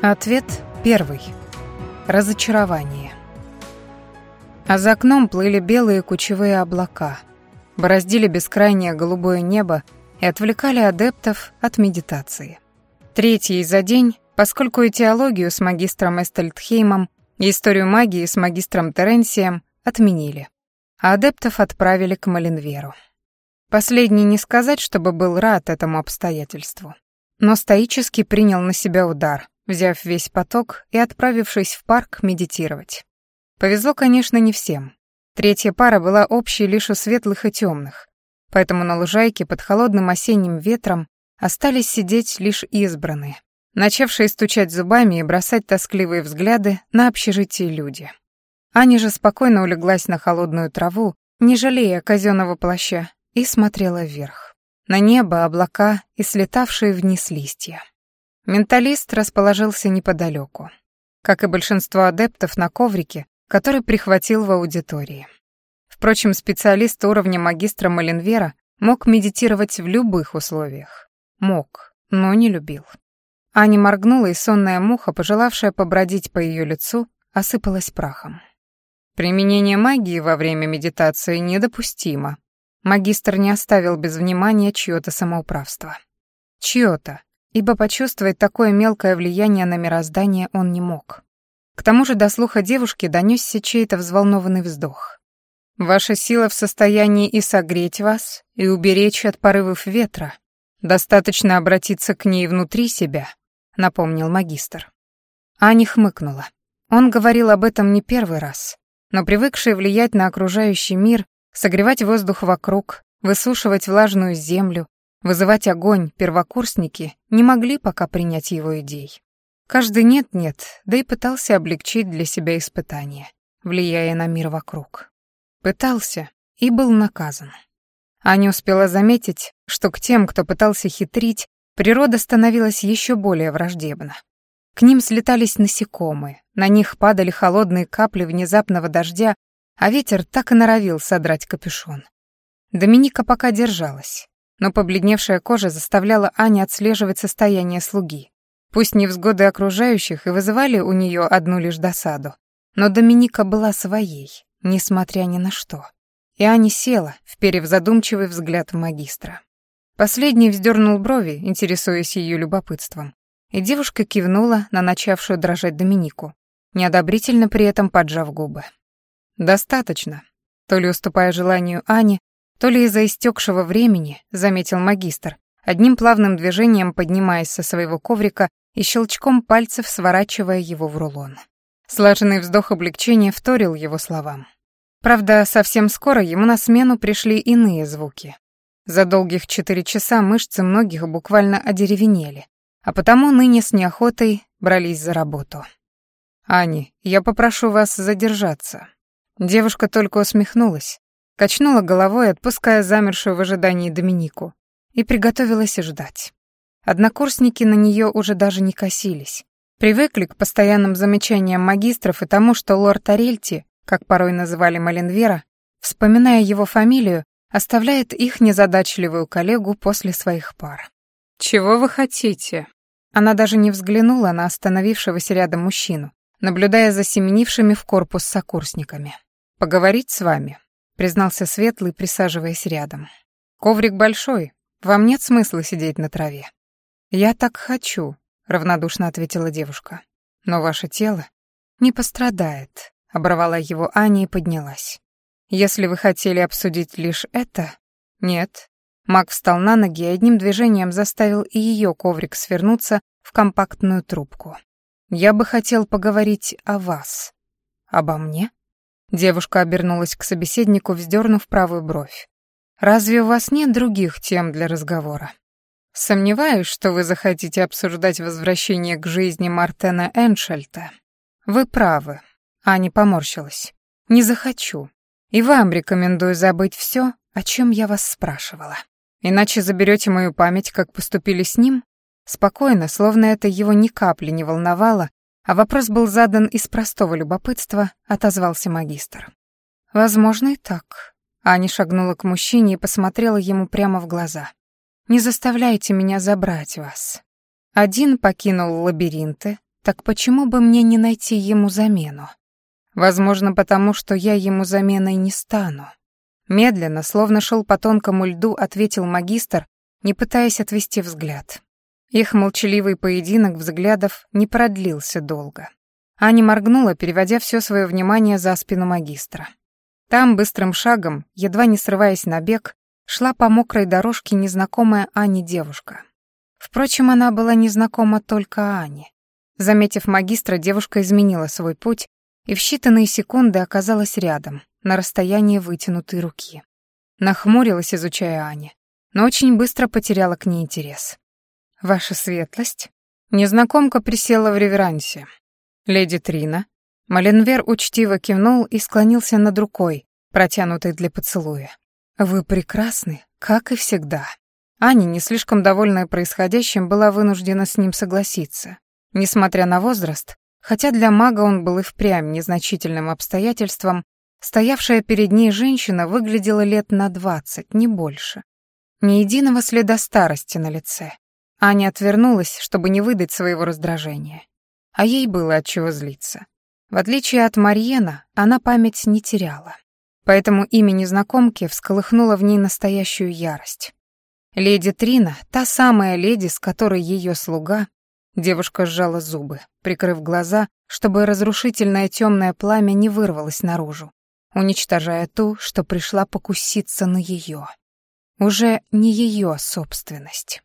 Ответ первый. Разочарование. А за окном плыли белые кучевые облака, бороздили бескрайнее голубое небо и отвлекали адептов от медитации. Третий за день, поскольку и теологию с магистром Эстельдхеймом, и историю магии с магистром Теренсием отменили, а адептов отправили к Малинверу. Последний не сказать, чтобы был рад этому обстоятельству, но стоически принял на себя удар, взяв весь поток и отправившись в парк медитировать. Повезло, конечно, не всем. Третья пара была общей лишь у светлых и темных, поэтому на лужайке под холодным осенним ветром остались сидеть лишь избранные, начавшие стучать зубами и бросать тоскливые взгляды на общежитие люди. Аня же спокойно улеглась на холодную траву, не жалея казенного плаща, и смотрела вверх. На небо, облака и слетавшие вниз листья. Менталист расположился неподалеку, как и большинство адептов на коврике, который прихватил в аудитории. Впрочем, специалист уровня магистра Маленвера мог медитировать в любых условиях. Мог, но не любил. Аня моргнула, и сонная муха, пожелавшая побродить по ее лицу, осыпалась прахом. Применение магии во время медитации недопустимо. Магистр не оставил без внимания чьё-то самоуправство. Чьё-то, ибо почувствовать такое мелкое влияние на мироздание он не мог. К тому же до слуха девушки донёсся чей-то взволнованный вздох. «Ваша сила в состоянии и согреть вас, и уберечь от порывов ветра. Достаточно обратиться к ней внутри себя», — напомнил магистр. Аня хмыкнула. Он говорил об этом не первый раз, но привыкший влиять на окружающий мир, согревать воздух вокруг, высушивать влажную землю, Вызывать огонь первокурсники не могли пока принять его идей. Каждый нет-нет, да и пытался облегчить для себя испытания, влияя на мир вокруг. Пытался и был наказан. Аня успела заметить, что к тем, кто пытался хитрить, природа становилась еще более враждебна. К ним слетались насекомые, на них падали холодные капли внезапного дождя, а ветер так и норовил содрать капюшон. Доминика пока держалась но побледневшая кожа заставляла Аню отслеживать состояние слуги. Пусть невзгоды окружающих и вызывали у нее одну лишь досаду, но Доминика была своей, несмотря ни на что. И Аня села, вперев задумчивый взгляд в магистра. Последний вздернул брови, интересуясь ее любопытством, и девушка кивнула на начавшую дрожать Доминику, неодобрительно при этом поджав губы. «Достаточно», то ли уступая желанию Ани, то ли из-за истекшего времени, заметил магистр, одним плавным движением поднимаясь со своего коврика и щелчком пальцев сворачивая его в рулон. Слаженный вздох облегчения вторил его словам. Правда, совсем скоро ему на смену пришли иные звуки. За долгих четыре часа мышцы многих буквально одеревенели, а потому ныне с неохотой брались за работу. «Ани, я попрошу вас задержаться». Девушка только усмехнулась, Качнула головой, отпуская замершую в ожидании Доминику, и приготовилась ждать. Однокурсники на нее уже даже не косились. Привыкли к постоянным замечаниям магистров и тому, что лорд Арельти, как порой называли Маленвера, вспоминая его фамилию, оставляет их незадачливую коллегу после своих пар. «Чего вы хотите?» Она даже не взглянула на остановившегося рядом мужчину, наблюдая за семенившими в корпус сокурсниками. «Поговорить с вами?» Признался Светлый, присаживаясь рядом. Коврик большой, вам нет смысла сидеть на траве. Я так хочу, равнодушно ответила девушка. Но ваше тело не пострадает, оборвала его Аня и поднялась. Если вы хотели обсудить лишь это... Нет. Мак встал на ноги и одним движением заставил и ее коврик свернуться в компактную трубку. Я бы хотел поговорить о вас. Обо мне? Девушка обернулась к собеседнику, вздернув правую бровь. «Разве у вас нет других тем для разговора?» «Сомневаюсь, что вы захотите обсуждать возвращение к жизни Мартена Эншельта». «Вы правы», — Аня поморщилась. «Не захочу. И вам рекомендую забыть все, о чем я вас спрашивала. Иначе заберете мою память, как поступили с ним?» Спокойно, словно это его ни капли не волновало, а вопрос был задан из простого любопытства, отозвался магистр. «Возможно, и так». Аня шагнула к мужчине и посмотрела ему прямо в глаза. «Не заставляйте меня забрать вас. Один покинул лабиринты, Так почему бы мне не найти ему замену? Возможно, потому что я ему заменой не стану. Медленно, словно шел по тонкому льду, ответил магистр, не пытаясь отвести взгляд. Их молчаливый поединок взглядов не продлился долго. Аня моргнула, переводя все свое внимание за спину магистра. Там быстрым шагом, едва не срываясь на бег, шла по мокрой дорожке незнакомая Ане девушка. Впрочем, она была незнакома только Ане. Заметив магистра, девушка изменила свой путь и в считанные секунды оказалась рядом, на расстоянии вытянутой руки. Нахмурилась, изучая Ане, но очень быстро потеряла к ней интерес. «Ваша светлость?» Незнакомка присела в реверансе. «Леди Трина?» Маленвер учтиво кивнул и склонился над рукой, протянутой для поцелуя. «Вы прекрасны, как и всегда». Аня, не слишком довольная происходящим, была вынуждена с ним согласиться. Несмотря на возраст, хотя для мага он был и впрямь незначительным обстоятельством, стоявшая перед ней женщина выглядела лет на двадцать, не больше. Ни единого следа старости на лице. Аня отвернулась, чтобы не выдать своего раздражения. А ей было от чего злиться. В отличие от Марьена, она память не теряла. Поэтому имя незнакомки всколыхнуло в ней настоящую ярость. Леди Трина, та самая леди, с которой ее слуга, девушка сжала зубы, прикрыв глаза, чтобы разрушительное темное пламя не вырвалось наружу, уничтожая ту, что пришла покуситься на ее. Уже не ее собственность.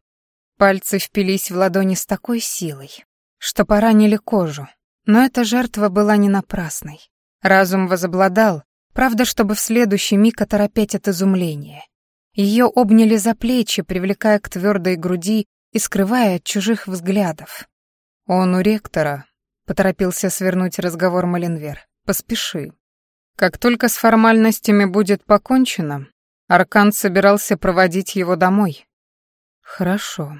Пальцы впились в ладони с такой силой, что поранили кожу, но эта жертва была не напрасной. Разум возобладал, правда, чтобы в следующий миг оторопеть от изумления. Ее обняли за плечи, привлекая к твердой груди и скрывая от чужих взглядов. «Он у ректора», — поторопился свернуть разговор Маленвер. «Поспеши. Как только с формальностями будет покончено, Аркан собирался проводить его домой». «Хорошо».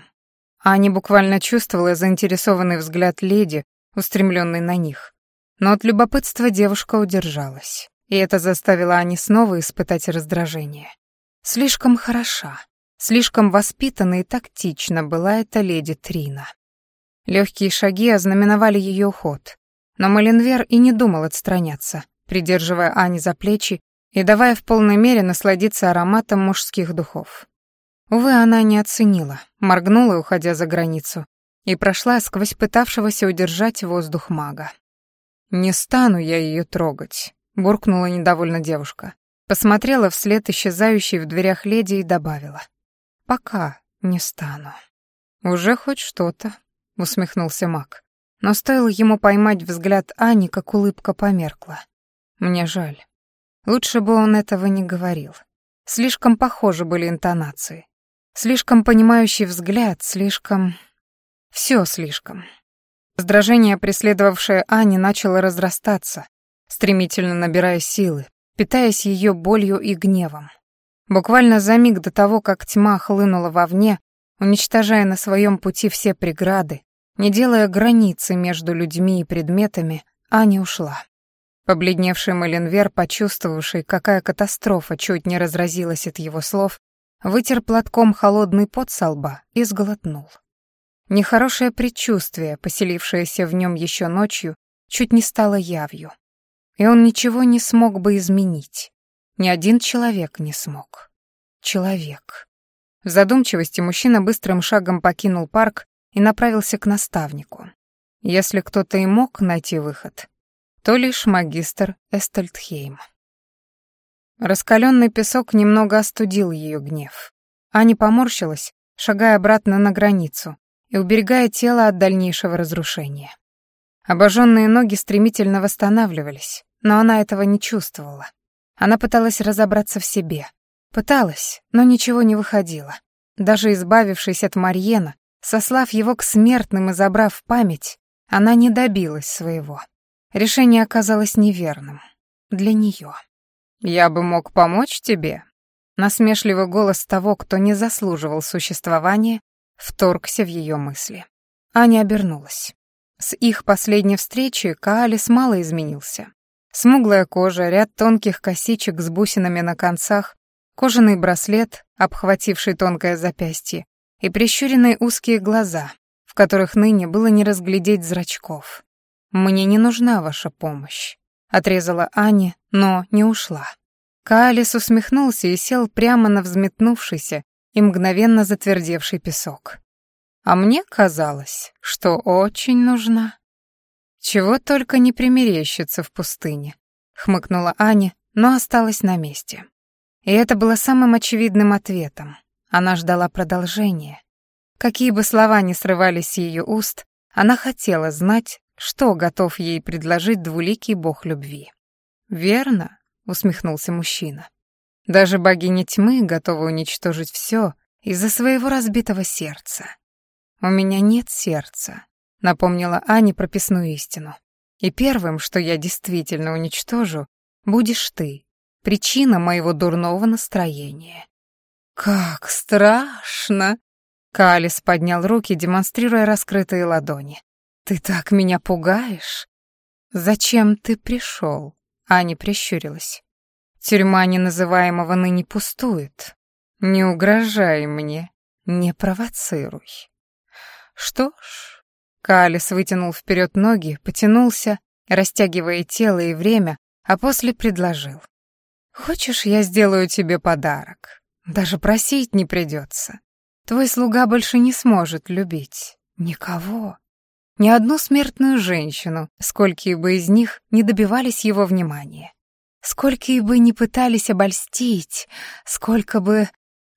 Аня буквально чувствовала заинтересованный взгляд леди, устремленный на них. Но от любопытства девушка удержалась, и это заставило Ани снова испытать раздражение. Слишком хороша, слишком воспитана и тактична была эта леди Трина. Легкие шаги ознаменовали ее уход, но Маленвер и не думал отстраняться, придерживая Ани за плечи и давая в полной мере насладиться ароматом мужских духов. Увы, она не оценила, моргнула, уходя за границу, и прошла сквозь пытавшегося удержать воздух мага. «Не стану я ее трогать», — буркнула недовольно девушка. Посмотрела вслед исчезающей в дверях леди и добавила. «Пока не стану». «Уже хоть что-то», — усмехнулся маг. Но стоило ему поймать взгляд Ани, как улыбка померкла. «Мне жаль. Лучше бы он этого не говорил. Слишком похожи были интонации. Слишком понимающий взгляд, слишком... Все слишком. Раздражение, преследовавшее Ани, начало разрастаться, стремительно набирая силы, питаясь ее болью и гневом. Буквально за миг до того, как тьма хлынула вовне, уничтожая на своем пути все преграды, не делая границы между людьми и предметами, Аня ушла. Побледневший Маленвер, почувствовавший, какая катастрофа чуть не разразилась от его слов, вытер платком холодный пот со лба и сглотнул. Нехорошее предчувствие, поселившееся в нем еще ночью, чуть не стало явью. И он ничего не смог бы изменить. Ни один человек не смог. Человек. В задумчивости мужчина быстрым шагом покинул парк и направился к наставнику. Если кто-то и мог найти выход, то лишь магистр Эстельдхейм. Раскаленный песок немного остудил ее гнев. Аня поморщилась, шагая обратно на границу и уберегая тело от дальнейшего разрушения. Обожженные ноги стремительно восстанавливались, но она этого не чувствовала. Она пыталась разобраться в себе. Пыталась, но ничего не выходило. Даже избавившись от Марьена, сослав его к смертным и забрав память, она не добилась своего. Решение оказалось неверным. Для нее. «Я бы мог помочь тебе?» Насмешливый голос того, кто не заслуживал существования, вторгся в ее мысли. Аня обернулась. С их последней встречи Каалис мало изменился. Смуглая кожа, ряд тонких косичек с бусинами на концах, кожаный браслет, обхвативший тонкое запястье, и прищуренные узкие глаза, в которых ныне было не разглядеть зрачков. «Мне не нужна ваша помощь», — отрезала Аня, но не ушла. Каалис усмехнулся и сел прямо на взметнувшийся и мгновенно затвердевший песок. А мне казалось, что очень нужна. Чего только не примерещится в пустыне, хмыкнула Аня, но осталась на месте. И это было самым очевидным ответом. Она ждала продолжения. Какие бы слова ни срывались с ее уст, она хотела знать, что готов ей предложить двуликий бог любви. «Верно», — усмехнулся мужчина. «Даже богиня тьмы готова уничтожить все из-за своего разбитого сердца». «У меня нет сердца», — напомнила Аня прописную истину. «И первым, что я действительно уничтожу, будешь ты, причина моего дурного настроения». «Как страшно!» Калис поднял руки, демонстрируя раскрытые ладони. «Ты так меня пугаешь!» «Зачем ты пришел?» Аня прищурилась. «Тюрьма неназываемого ныне пустует. Не угрожай мне, не провоцируй». «Что ж...» Калис вытянул вперед ноги, потянулся, растягивая тело и время, а после предложил. «Хочешь, я сделаю тебе подарок? Даже просить не придется. Твой слуга больше не сможет любить никого, ни одну смертную женщину, сколько бы из них не добивались его внимания. Сколько бы не пытались обольстить, сколько бы...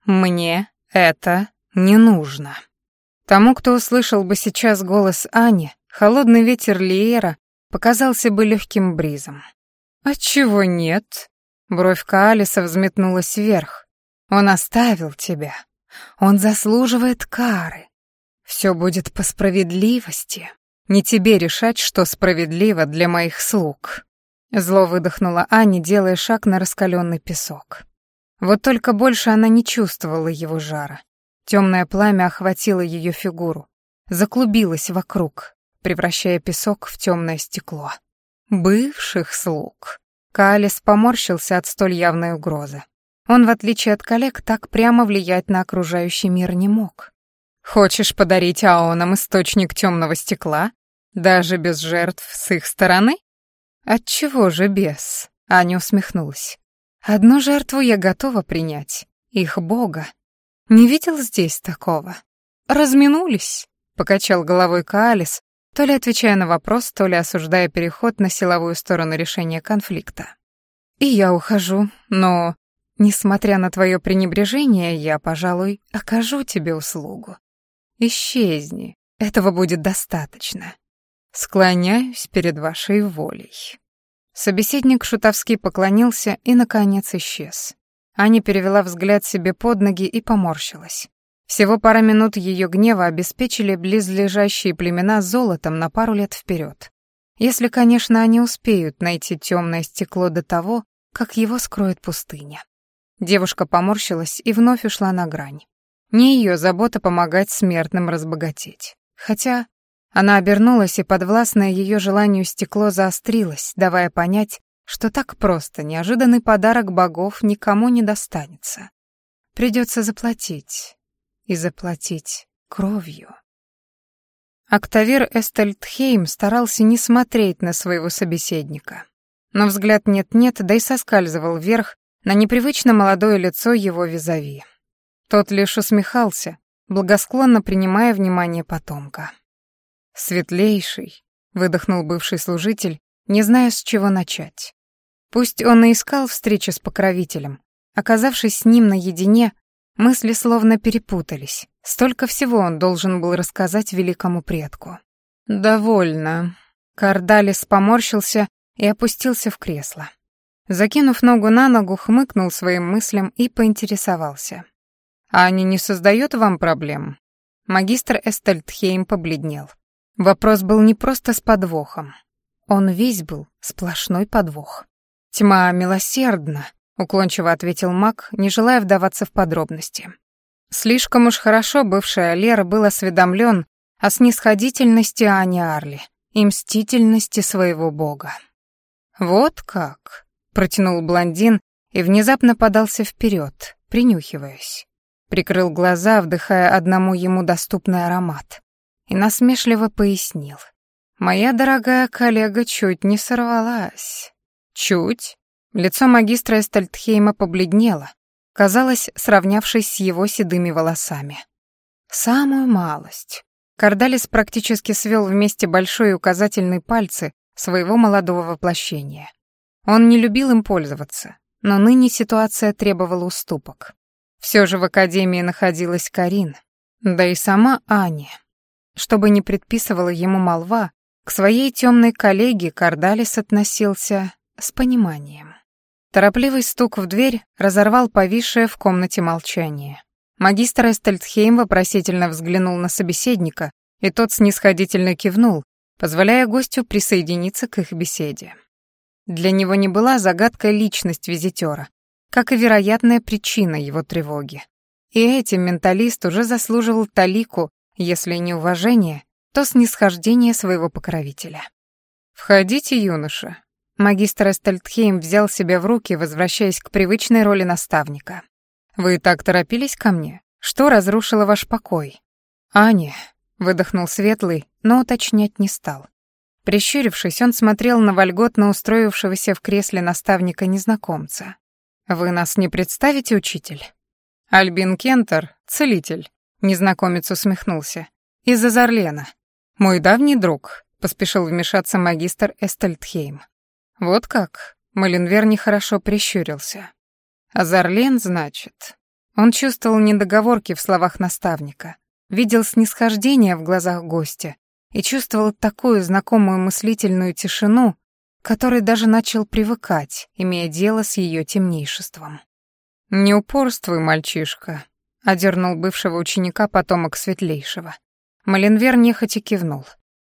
Мне это не нужно. Тому, кто услышал бы сейчас голос Ани, холодный ветер Лиера показался бы легким бризом. «Отчего нет?» Бровь Каалиса взметнулась вверх. «Он оставил тебя. Он заслуживает кары. Все будет по справедливости. Не тебе решать, что справедливо для моих слуг». Зло выдохнула Аня, делая шаг на раскаленный песок. Вот только больше она не чувствовала его жара. Темное пламя охватило ее фигуру, заклубилось вокруг, превращая песок в темное стекло. Бывших слуг. Каалис поморщился от столь явной угрозы. Он, в отличие от коллег, так прямо влиять на окружающий мир не мог. Хочешь подарить аонам источник темного стекла, даже без жертв с их стороны? Отчего же без? Аня усмехнулась. Одну жертву я готова принять, их бога. Не видел здесь такого. Разминулись, покачал головой Каалис, то ли отвечая на вопрос, то ли осуждая переход на силовую сторону решения конфликта. И я ухожу, но, несмотря на твое пренебрежение, я, пожалуй, окажу тебе услугу. Исчезни, этого будет достаточно. Склоняюсь перед вашей волей. Собеседник шутовски поклонился и, наконец, исчез. Аня перевела взгляд себе под ноги и поморщилась. Всего пара минут ее гнева обеспечили близлежащие племена золотом на пару лет вперед. Если, конечно, они успеют найти темное стекло до того, как его скроет пустыня. Девушка поморщилась и вновь ушла на грань. Не ее забота помогать смертным разбогатеть. Хотя она обернулась, и подвластное ее желанию стекло заострилось, давая понять, что так просто неожиданный подарок богов никому не достанется. Придется заплатить. И заплатить кровью. Октавир Эстельтхейм старался не смотреть на своего собеседника. Но взгляд нет-нет, да и соскальзывал вверх на непривычно молодое лицо его визави. Тот лишь усмехался, благосклонно принимая внимание потомка. «Светлейший», — выдохнул бывший служитель, не зная, с чего начать. Пусть он и искал встречи с покровителем, оказавшись с ним наедине, мысли словно перепутались. Столько всего он должен был рассказать великому предку. «Довольно». Кардалис поморщился и опустился в кресло. Закинув ногу на ногу, хмыкнул своим мыслям и поинтересовался. А они не создают вам проблем?» Магистр Эстельтхейм побледнел. Вопрос был не просто с подвохом. Он весь был сплошной подвох. «Тьма милосердна», — уклончиво ответил маг, не желая вдаваться в подробности. Слишком уж хорошо бывший Лера был осведомлен о снисходительности Ани Арли и мстительности своего бога. «Вот как», — протянул блондин и внезапно подался вперед, принюхиваясь. Прикрыл глаза, вдыхая одному ему доступный аромат. и насмешливо пояснил. «Моя дорогая коллега чуть не сорвалась». «Чуть?» Лицо магистра Эстальтхейма побледнело, казалось, сравнявшись с его седыми волосами. «Самую малость». Кардалис практически свел вместе большой и указательный пальцы своего молодого воплощения. Он не любил им пользоваться, но ныне ситуация требовала уступок. Все же в академии находилась Карин, да и сама Аня. Чтобы не предписывала ему молва, к своей темной коллеге Кардалис относился с пониманием. Торопливый стук в дверь разорвал повисшее в комнате молчание. Магистр Эстельдхейм вопросительно взглянул на собеседника, и тот снисходительно кивнул, позволяя гостю присоединиться к их беседе. Для него не была загадкой личность визитера, как и вероятная причина его тревоги. И этим менталист уже заслуживал талику, если не уважение, то снисхождение своего покровителя. «Входите, юноша». Магистр Эстельтхейм взял себя в руки, возвращаясь к привычной роли наставника. «Вы так торопились ко мне? Что разрушило ваш покой?» «Аня», — выдохнул Светлый, но уточнять не стал. Прищурившись, он смотрел на вольготно устроившегося в кресле наставника-незнакомца. «Вы нас не представите, учитель?» «Альбин Кентер, целитель», — незнакомец усмехнулся. «Из Азарлена. Мой давний друг», — поспешил вмешаться магистр Эстельтхейм. «Вот как?» — Маленвер нехорошо прищурился. «Азарлен, значит?» Он чувствовал недоговорки в словах наставника, видел снисхождение в глазах гостя и чувствовал такую знакомую мыслительную тишину, который даже начал привыкать, имея дело с ее темнейшеством. «Не упорствуй, мальчишка», — одернул бывшего ученика потомок Светлейшего. Маленвер нехотя кивнул.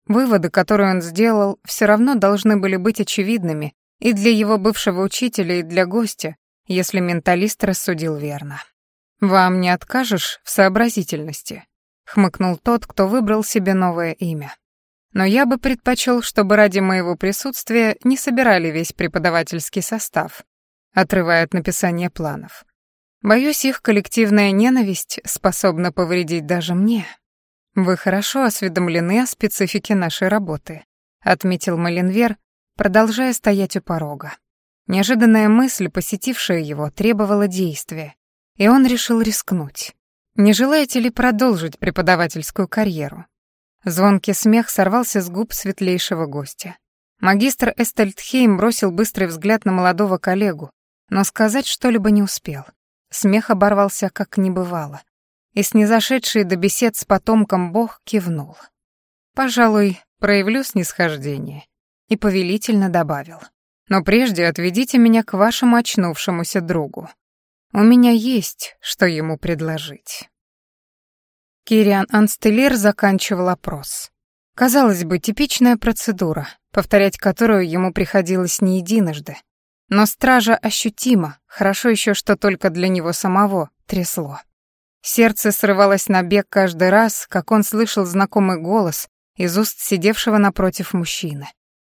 Выводы, которые он сделал, все равно должны были быть очевидными и для его бывшего учителя, и для гостя, если менталист рассудил верно. «Вам не откажешь в сообразительности», — хмыкнул тот, кто выбрал себе новое имя. Но я бы предпочел, чтобы ради моего присутствия не собирали весь преподавательский состав, отрывая от написания планов. Боюсь, их коллективная ненависть способна повредить даже мне. Вы хорошо осведомлены о специфике нашей работы, отметил Маленвер, продолжая стоять у порога. Неожиданная мысль, посетившая его, требовала действия, и он решил рискнуть. Не желаете ли продолжить преподавательскую карьеру? Звонкий смех сорвался с губ светлейшего гостя. Магистр Эстельтхейм бросил быстрый взгляд на молодого коллегу, но сказать что-либо не успел. Смех оборвался, как не бывало. И снизошедший до бесед с потомком бог кивнул. «Пожалуй, проявлю снисхождение», и повелительно добавил. «Но прежде отведите меня к вашему очнувшемуся другу. У меня есть, что ему предложить». Кириан Анстеллер заканчивал опрос. Казалось бы, типичная процедура, повторять которую ему приходилось не единожды. Но стража ощутимо, хорошо еще, что только для него самого, трясло. Сердце срывалось на бег каждый раз, как он слышал знакомый голос из уст сидевшего напротив мужчины.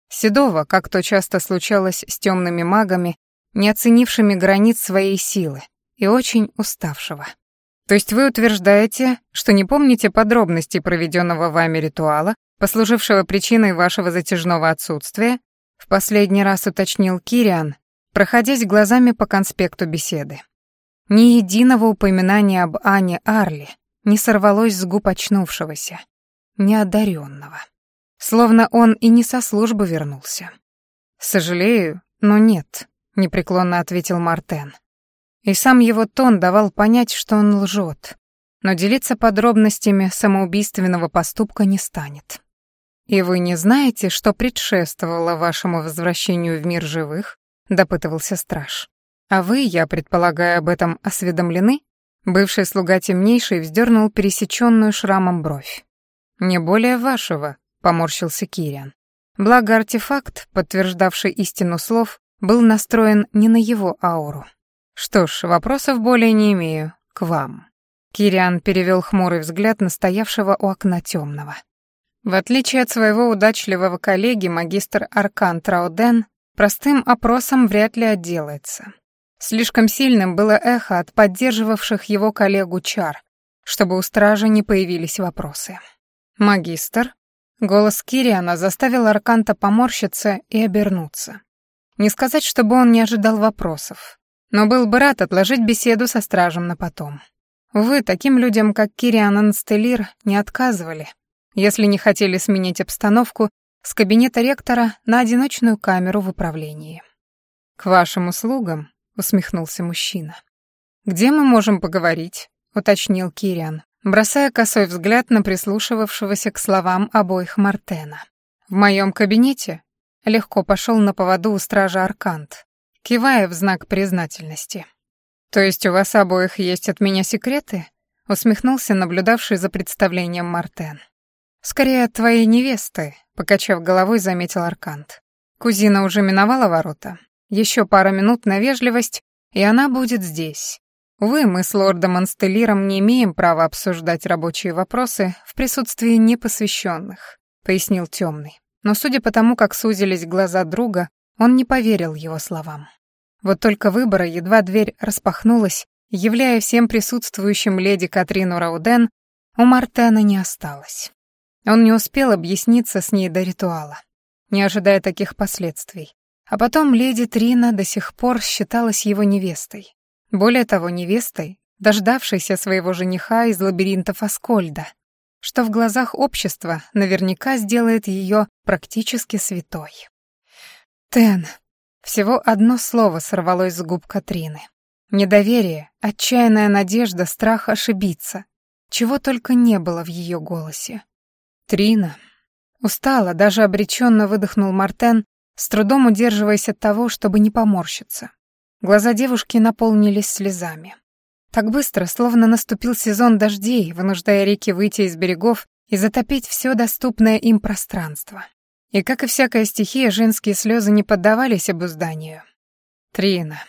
Седова, как то часто случалось с темными магами, не оценившими границ своей силы, и очень уставшего. То есть вы утверждаете, что не помните подробностей проведенного вами ритуала, послужившего причиной вашего затяжного отсутствия? В последний раз уточнил Кириан, проходясь глазами по конспекту беседы. Ни единого упоминания об Ане Арли не сорвалось с губ очнувшегося, неодаренного. Словно он и не со службы вернулся. «Сожалею, но нет», — непреклонно ответил Мартен. И сам его тон давал понять, что он лжет, но делиться подробностями самоубийственного поступка не станет. «И вы не знаете, что предшествовало вашему возвращению в мир живых?» — допытывался страж. «А вы, я предполагаю, об этом осведомлены?» Бывший слуга темнейший вздернул пересеченную шрамом бровь. «Не более вашего», — поморщился Кириан. Благо артефакт, подтверждавший истину слов, был настроен не на его ауру. Что ж, вопросов более не имею. К вам. Кириан перевел хмурый взгляд на стоявшего у окна темного. В отличие от своего удачливого коллеги, магистр Аркан Трауден простым опросом вряд ли отделается. Слишком сильным было эхо от поддерживавших его коллегу чар, чтобы у стражи не появились вопросы. «Магистр?» Голос Кириана заставил Арканта поморщиться и обернуться. Не сказать, чтобы он не ожидал вопросов, но был бы рад отложить беседу со стражем на потом. Вы таким людям, как Кириан Анстелир, не отказывали, если не хотели сменить обстановку с кабинета ректора на одиночную камеру в управлении. «К вашим услугам», — усмехнулся мужчина. «Где мы можем поговорить?» — уточнил Кириан, бросая косой взгляд на прислушивавшегося к словам обоих Мартена. «В моем кабинете?» — легко пошел на поводу у стража Аркант, кивая в знак признательности. «То есть у вас обоих есть от меня секреты?» — усмехнулся наблюдавший за представлением Мартен. «Скорее от твоей невесты», — покачав головой, заметил Аркант. «Кузина уже миновала ворота. Еще пара минут на вежливость, и она будет здесь. Увы, мы с лордом Анстелиром не имеем права обсуждать рабочие вопросы в присутствии непосвященных», — пояснил темный. Но судя по тому, как сузились глаза друга, он не поверил его словам. Вот только выбора едва дверь распахнулась, являя всем присутствующим леди Катрину Рауден, у Мартена не осталось. Он не успел объясниться с ней до ритуала, не ожидая таких последствий. А потом леди Трина до сих пор считалась его невестой. Более того, невестой, дождавшейся своего жениха из лабиринтов Аскольда, что в глазах общества наверняка сделает ее практически святой. «Тен», всего одно слово сорвалось с губ Катрины. Недоверие, отчаянная надежда, страх ошибиться. Чего только не было в ее голосе. «Трина». Устала, даже обреченно выдохнул Мартен, с трудом удерживаясь от того, чтобы не поморщиться. Глаза девушки наполнились слезами. Так быстро, словно наступил сезон дождей, вынуждая реки выйти из берегов и затопить все доступное им пространство. И, как и всякая стихия, женские слезы не поддавались обузданию. Трина.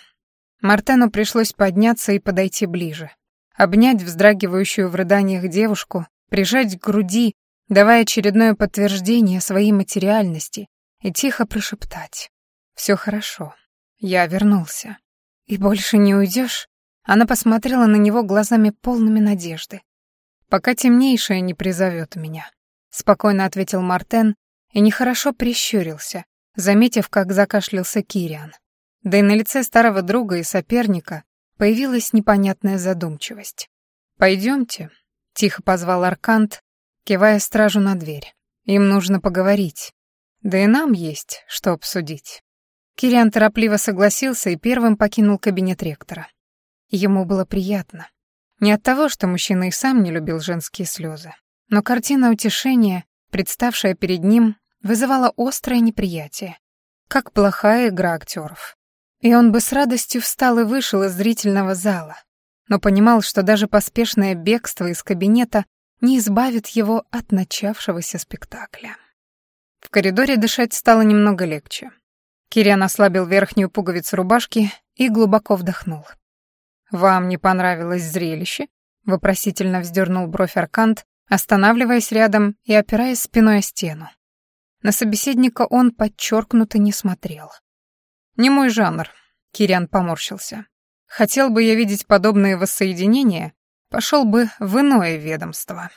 Мартену пришлось подняться и подойти ближе. Обнять вздрагивающую в рыданиях девушку, прижать к груди, давая очередное подтверждение своей материальности и тихо прошептать. «Все хорошо. Я вернулся. И больше не уйдешь?» Она посмотрела на него глазами полными надежды. «Пока темнейшее не призовет меня», — спокойно ответил Мартен и нехорошо прищурился, заметив, как закашлялся Кириан. Да и на лице старого друга и соперника появилась непонятная задумчивость. «Пойдемте», — тихо позвал Аркант, кивая стражу на дверь. «Им нужно поговорить. Да и нам есть что обсудить». Кириан торопливо согласился и первым покинул кабинет ректора. Ему было приятно. Не от того, что мужчина и сам не любил женские слезы, но картина утешения, представшая перед ним, вызывала острое неприятие, как плохая игра актеров. И он бы с радостью встал и вышел из зрительного зала, но понимал, что даже поспешное бегство из кабинета не избавит его от начавшегося спектакля. В коридоре дышать стало немного легче. Кириан ослабил верхнюю пуговицу рубашки и глубоко вдохнул. «Вам не понравилось зрелище?» — вопросительно вздернул бровь Аркант, останавливаясь рядом и опираясь спиной о стену. На собеседника он подчеркнуто не смотрел. «Не мой жанр», — Кириан поморщился. «Хотел бы я видеть подобные воссоединения, пошел бы в иное ведомство».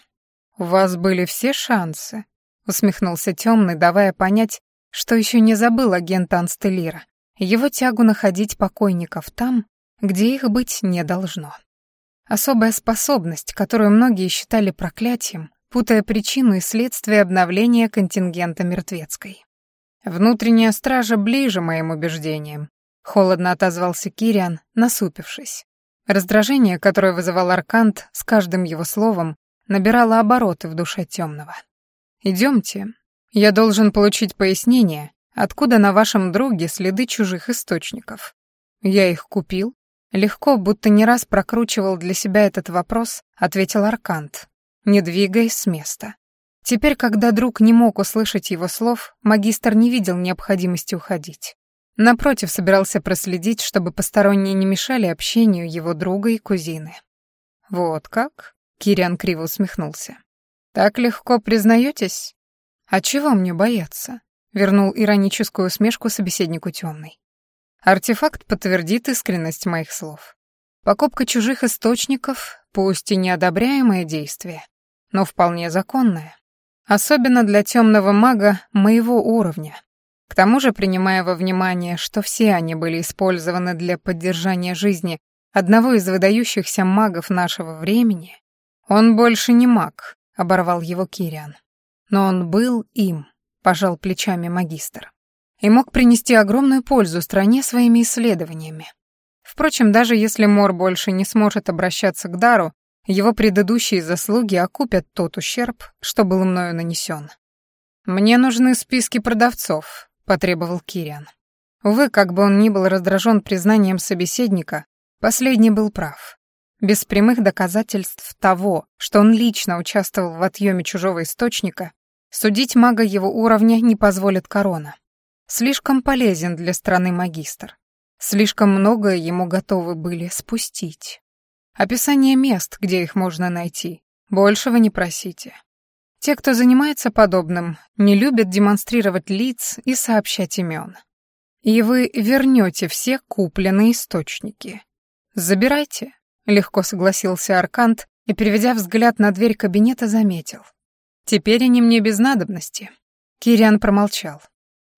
«У вас были все шансы», — усмехнулся темный, давая понять, что еще не забыл агента Анстелира, его тягу находить покойников там, где их быть не должно. Особая способность, которую многие считали проклятием, путая причину и следствие обновления контингента мертвецкой. «Внутренняя стража ближе моим убеждениям», — холодно отозвался Кириан, насупившись. Раздражение, которое вызывал Аркант с каждым его словом, набирало обороты в душе темного. «Идемте. Я должен получить пояснение, откуда на вашем друге следы чужих источников. Я их купил, Легко, будто не раз прокручивал для себя этот вопрос, ответил Аркант, не двигаясь с места. Теперь, когда друг не мог услышать его слов, магистр не видел необходимости уходить. Напротив, собирался проследить, чтобы посторонние не мешали общению его друга и кузины. «Вот как?» — Кириан криво усмехнулся. «Так легко признаетесь?» «А чего мне бояться?» — вернул ироническую усмешку собеседнику темный. Артефакт подтвердит искренность моих слов. Покупка чужих источников, пусть и неодобряемое действие, но вполне законное. Особенно для темного мага моего уровня. К тому же, принимая во внимание, что все они были использованы для поддержания жизни одного из выдающихся магов нашего времени, он больше не маг, оборвал его Кириан. Но он был им, пожал плечами магистр. И мог принести огромную пользу стране своими исследованиями. Впрочем, даже если Мор больше не сможет обращаться к дару, его предыдущие заслуги окупят тот ущерб, что был мною нанесен. «Мне нужны списки продавцов», — потребовал Кириан. Увы, как бы он ни был раздражен признанием собеседника, последний был прав. Без прямых доказательств того, что он лично участвовал в отъеме чужого источника, судить мага его уровня не позволит корона. Слишком полезен для страны магистр. Слишком многое ему готовы были спустить. Описание мест, где их можно найти. Большего не просите. Те, кто занимается подобным, не любят демонстрировать лиц и сообщать имен. И вы вернете все купленные источники. Забирайте, легко согласился Аркант и, переведя взгляд на дверь кабинета, заметил. Теперь они мне без надобности. Кириан промолчал.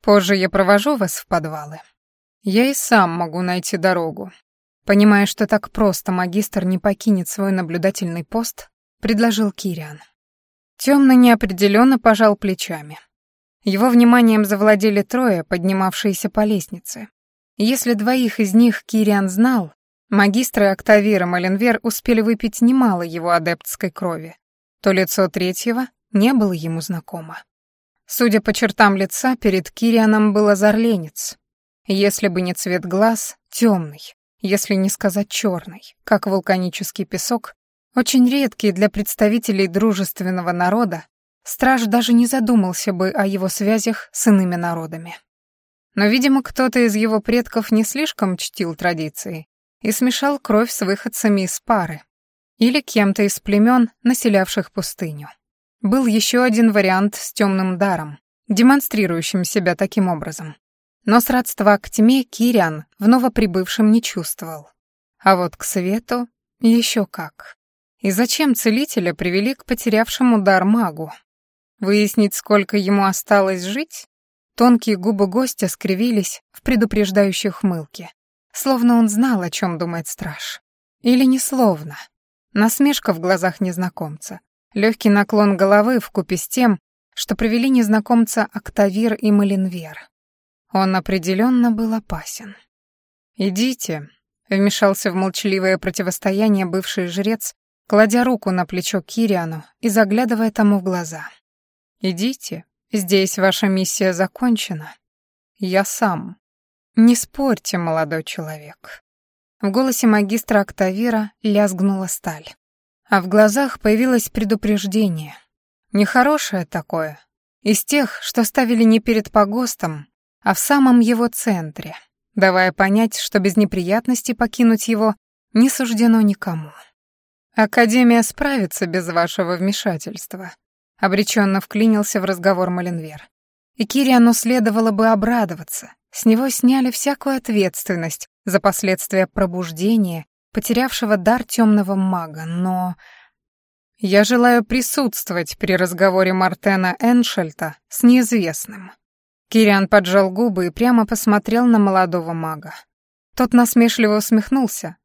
Позже я провожу вас в подвалы. Я и сам могу найти дорогу. Понимая, что так просто магистр не покинет свой наблюдательный пост, предложил Кириан. Темный неопределенно пожал плечами. Его вниманием завладели трое, поднимавшиеся по лестнице. Если двоих из них Кириан знал, магистры Октавир и Маленвер успели выпить немало его адептской крови, то лицо третьего не было ему знакомо. Судя по чертам лица, перед Кирианом был озорленец. Если бы не цвет глаз, темный, если не сказать черный, как вулканический песок, очень редкий для представителей дружественного народа, страж даже не задумался бы о его связях с иными народами. Но, видимо, кто-то из его предков не слишком чтил традиции и смешал кровь с выходцами из пары или кем-то из племен, населявших пустыню. Был еще один вариант с темным даром, демонстрирующим себя таким образом. Но сродства к тьме Кириан в новоприбывшем не чувствовал. А вот к свету еще как. И зачем целителя привели к потерявшему дар магу? Выяснить, сколько ему осталось жить? Тонкие губы гостя скривились в предупреждающей хмылке, словно он знал, о чем думает страж. Или не словно. Насмешка в глазах незнакомца, легкий наклон головы вкупе с тем, что привели незнакомца Октавир и Малинвер. Он определенно был опасен. «Идите», — вмешался в молчаливое противостояние бывший жрец, кладя руку на плечо Кириану и заглядывая тому в глаза. «Идите, здесь ваша миссия закончена. Я сам. Не спорьте, молодой человек». В голосе магистра Октавира лязгнула сталь. А в глазах появилось предупреждение. Нехорошее такое. Из тех, что ставили не перед погостом, а в самом его центре, давая понять, что без неприятностей покинуть его не суждено никому. «Академия справится без вашего вмешательства», — обреченно вклинился в разговор Маленвер. И Кириану следовало бы обрадоваться. С него сняли всякую ответственность за последствия пробуждения, потерявшего дар темного мага, но... Я желаю присутствовать при разговоре Мартена Эншельта с неизвестным. Кириан поджал губы и прямо посмотрел на молодого мага. Тот насмешливо усмехнулся,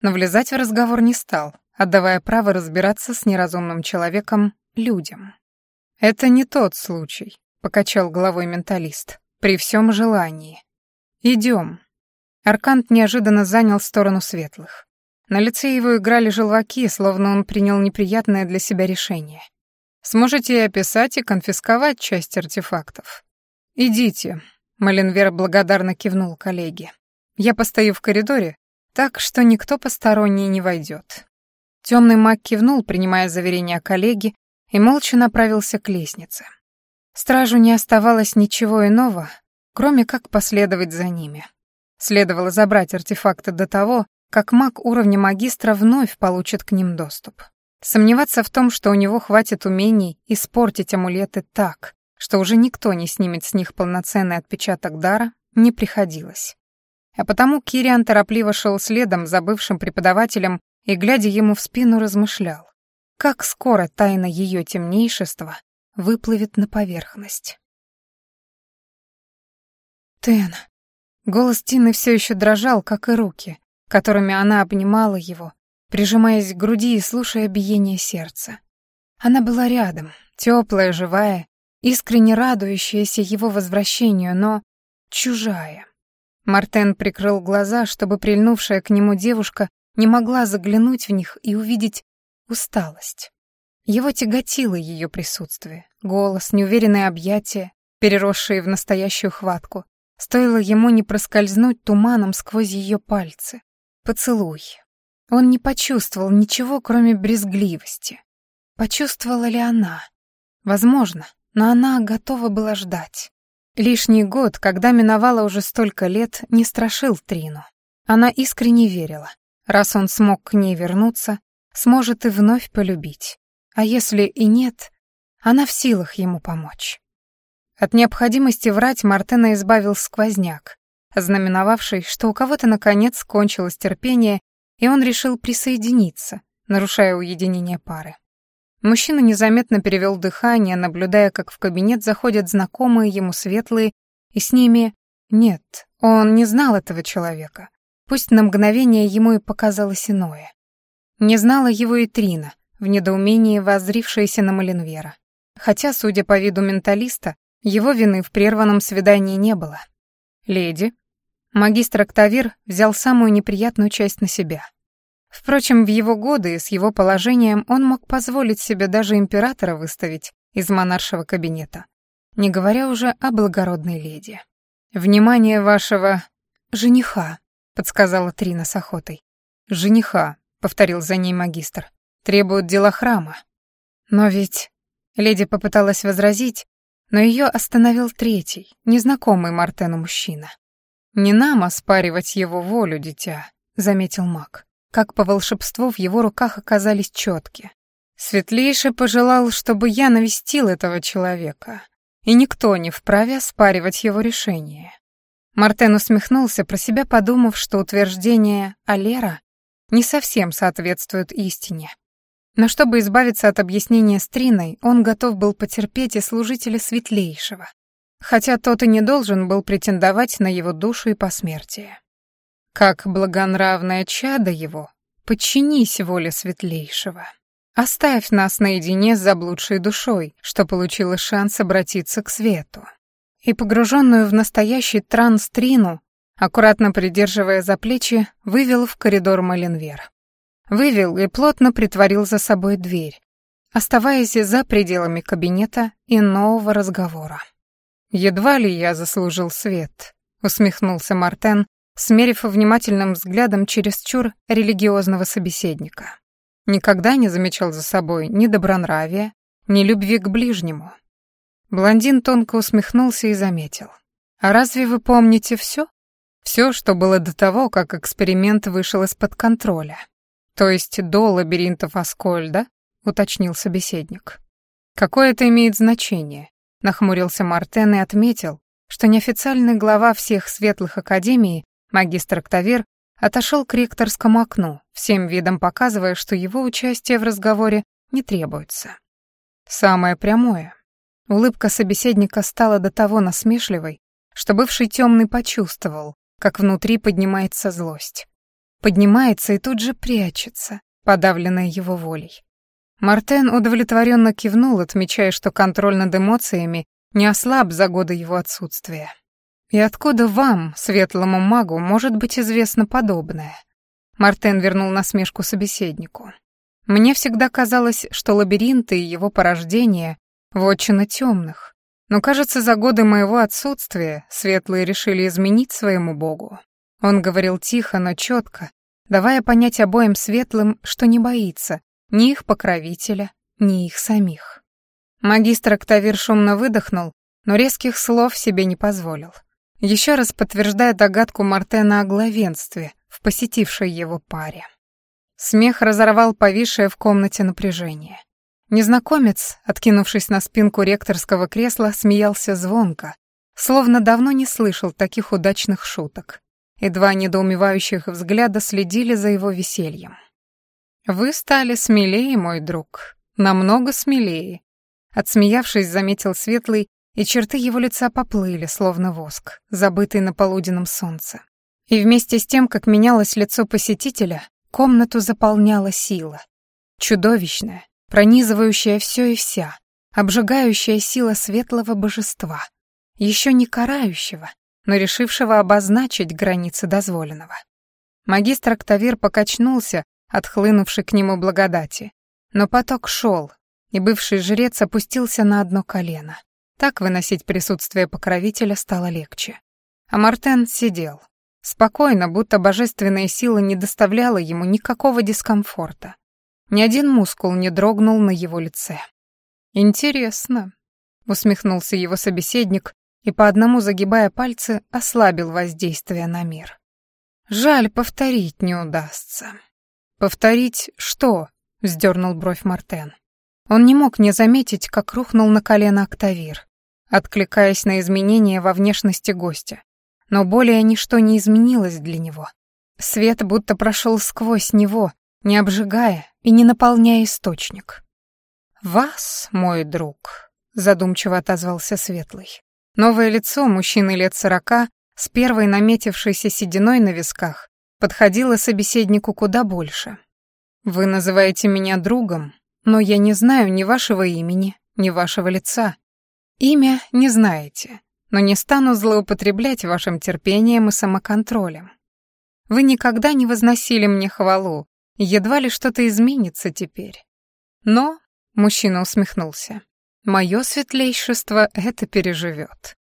но влезать в разговор не стал, отдавая право разбираться с неразумным человеком людям. «Это не тот случай», — покачал головой менталист, — «при всем желании. Идем». Аркант неожиданно занял сторону светлых. На лице его играли желваки, словно он принял неприятное для себя решение. «Сможете описать и конфисковать часть артефактов?» «Идите», — Маленвер благодарно кивнул коллеге. «Я постою в коридоре, так что никто посторонний не войдет». Темный маг кивнул, принимая заверение коллеги, и молча направился к лестнице. Стражу не оставалось ничего иного, кроме как последовать за ними. Следовало забрать артефакты до того, как маг уровня магистра вновь получит к ним доступ. Сомневаться в том, что у него хватит умений испортить амулеты так, что уже никто не снимет с них полноценный отпечаток дара, не приходилось. А потому Кириан торопливо шел следом за бывшим преподавателем и, глядя ему в спину, размышлял. Как скоро тайна ее темнейшества выплывет на поверхность. «Тен!» Голос Тины все еще дрожал, как и руки, которыми она обнимала его, прижимаясь к груди и слушая биение сердца. Она была рядом, теплая, живая, искренне радующаяся его возвращению, но чужая. Мартен прикрыл глаза, чтобы прильнувшая к нему девушка не могла заглянуть в них и увидеть усталость. Его тяготило ее присутствие, голос, неуверенные объятия, переросшие в настоящую хватку. Стоило ему не проскользнуть туманом сквозь ее пальцы. Поцелуй. Он не почувствовал ничего, кроме брезгливости. Почувствовала ли она? Возможно, но она готова была ждать. Лишний год, когда миновало уже столько лет, не страшил Трину. Она искренне верила. Раз он смог к ней вернуться, сможет и вновь полюбить. А если и нет, она в силах ему помочь. От необходимости врать Мартена избавил сквозняк, ознаменовавший, что у кого-то наконец кончилось терпение, и он решил присоединиться, нарушая уединение пары. Мужчина незаметно перевел дыхание, наблюдая, как в кабинет заходят знакомые ему светлые, и с ними... Нет, он не знал этого человека. Пусть на мгновение ему и показалось иное. Не знала его и Трина, в недоумении воззрившаяся на Маленвера. Хотя, судя по виду менталиста, его вины в прерванном свидании не было. «Леди». Магистр Октавир взял самую неприятную часть на себя. Впрочем, в его годы и с его положением он мог позволить себе даже императора выставить из монаршего кабинета, не говоря уже о благородной леди. «Внимание вашего жениха», — подсказала Трина с охотой. «Жениха», — повторил за ней магистр, — «требуют дела храма». «Но ведь...» — леди попыталась возразить, но ее остановил третий, незнакомый Мартену мужчина. «Не нам оспаривать его волю, дитя», — заметил маг. Как по волшебству в его руках оказались четки. Светлейший пожелал, чтобы я навестил этого человека, и никто не вправе оспаривать его решение. Мартен усмехнулся, про себя подумав, что утверждение Алера не совсем соответствует истине. Но чтобы избавиться от объяснения с Триной, он готов был потерпеть и служителя Светлейшего, хотя тот и не должен был претендовать на его душу и посмертие. Как благонравное чадо его, подчинись воле Светлейшего. Оставь нас наедине с заблудшей душой, что получила шанс обратиться к свету. И погруженную в настоящий транс Трину, аккуратно придерживая за плечи, вывел в коридор Маленвер. Вывел и плотно притворил за собой дверь, оставаясь за пределами кабинета и нового разговора. «Едва ли я заслужил свет», — усмехнулся Мартен, смерив внимательным взглядом чересчур религиозного собеседника. Никогда не замечал за собой ни добронравия, ни любви к ближнему. Блондин тонко усмехнулся и заметил. «А разве вы помните все? Все, что было до того, как эксперимент вышел из-под контроля?» «То есть до лабиринтов Аскольда?» — уточнил собеседник. «Какое это имеет значение?» — нахмурился Мартен и отметил, что неофициальный глава всех светлых академий, магистр Октавир, отошел к ректорскому окну, всем видом показывая, что его участие в разговоре не требуется. Самое прямое. Улыбка собеседника стала до того насмешливой, что бывший темный почувствовал, как внутри поднимается злость поднимается и тут же прячется, подавленная его волей. Мартен удовлетворенно кивнул, отмечая, что контроль над эмоциями не ослаб за годы его отсутствия. «И откуда вам, светлому магу, может быть известно подобное?» Мартен вернул насмешку собеседнику. «Мне всегда казалось, что лабиринты и его порождения — вотчина темных. Но, кажется, за годы моего отсутствия светлые решили изменить своему богу. Он говорил тихо, но четко, давая понять обоим светлым, что не боится ни их покровителя, ни их самих. Магистр Октавир шумно выдохнул, но резких слов себе не позволил. Еще раз подтверждая догадку Мартена о главенстве в посетившей его паре. Смех разорвал повисшее в комнате напряжение. Незнакомец, откинувшись на спинку ректорского кресла, смеялся звонко, словно давно не слышал таких удачных шуток и два недоумевающих взгляда следили за его весельем. «Вы стали смелее, мой друг, намного смелее», Отсмеявшись, заметил светлый, и черты его лица поплыли, словно воск, забытый на полуденном солнце. И вместе с тем, как менялось лицо посетителя, комнату заполняла сила. Чудовищная, пронизывающая все и вся, обжигающая сила светлого божества, еще не карающего, но решившего обозначить границы дозволенного. Магистр Октавир покачнулся, отхлынувший к нему благодати. Но поток шел, и бывший жрец опустился на одно колено. Так выносить присутствие покровителя стало легче. А Мартен сидел. Спокойно, будто божественная сила не доставляла ему никакого дискомфорта. Ни один мускул не дрогнул на его лице. «Интересно», — усмехнулся его собеседник и по одному загибая пальцы ослабил воздействие на мир. Жаль, повторить не удастся. Повторить что? Сдернул бровь Мартен. Он не мог не заметить, как рухнул на колено Октавир, откликаясь на изменения во внешности гостя. Но более ничто не изменилось для него. Свет будто прошел сквозь него, не обжигая и не наполняя источник. «Вас, мой друг», — задумчиво отозвался Светлый. Новое лицо мужчины лет сорока с первой наметившейся сединой на висках, подходила собеседнику куда больше. «Вы называете меня другом, но я не знаю ни вашего имени, ни вашего лица. Имя не знаете, но не стану злоупотреблять вашим терпением и самоконтролем. Вы никогда не возносили мне хвалу, едва ли что-то изменится теперь. Но, — мужчина усмехнулся, — мое светлейшество это переживет.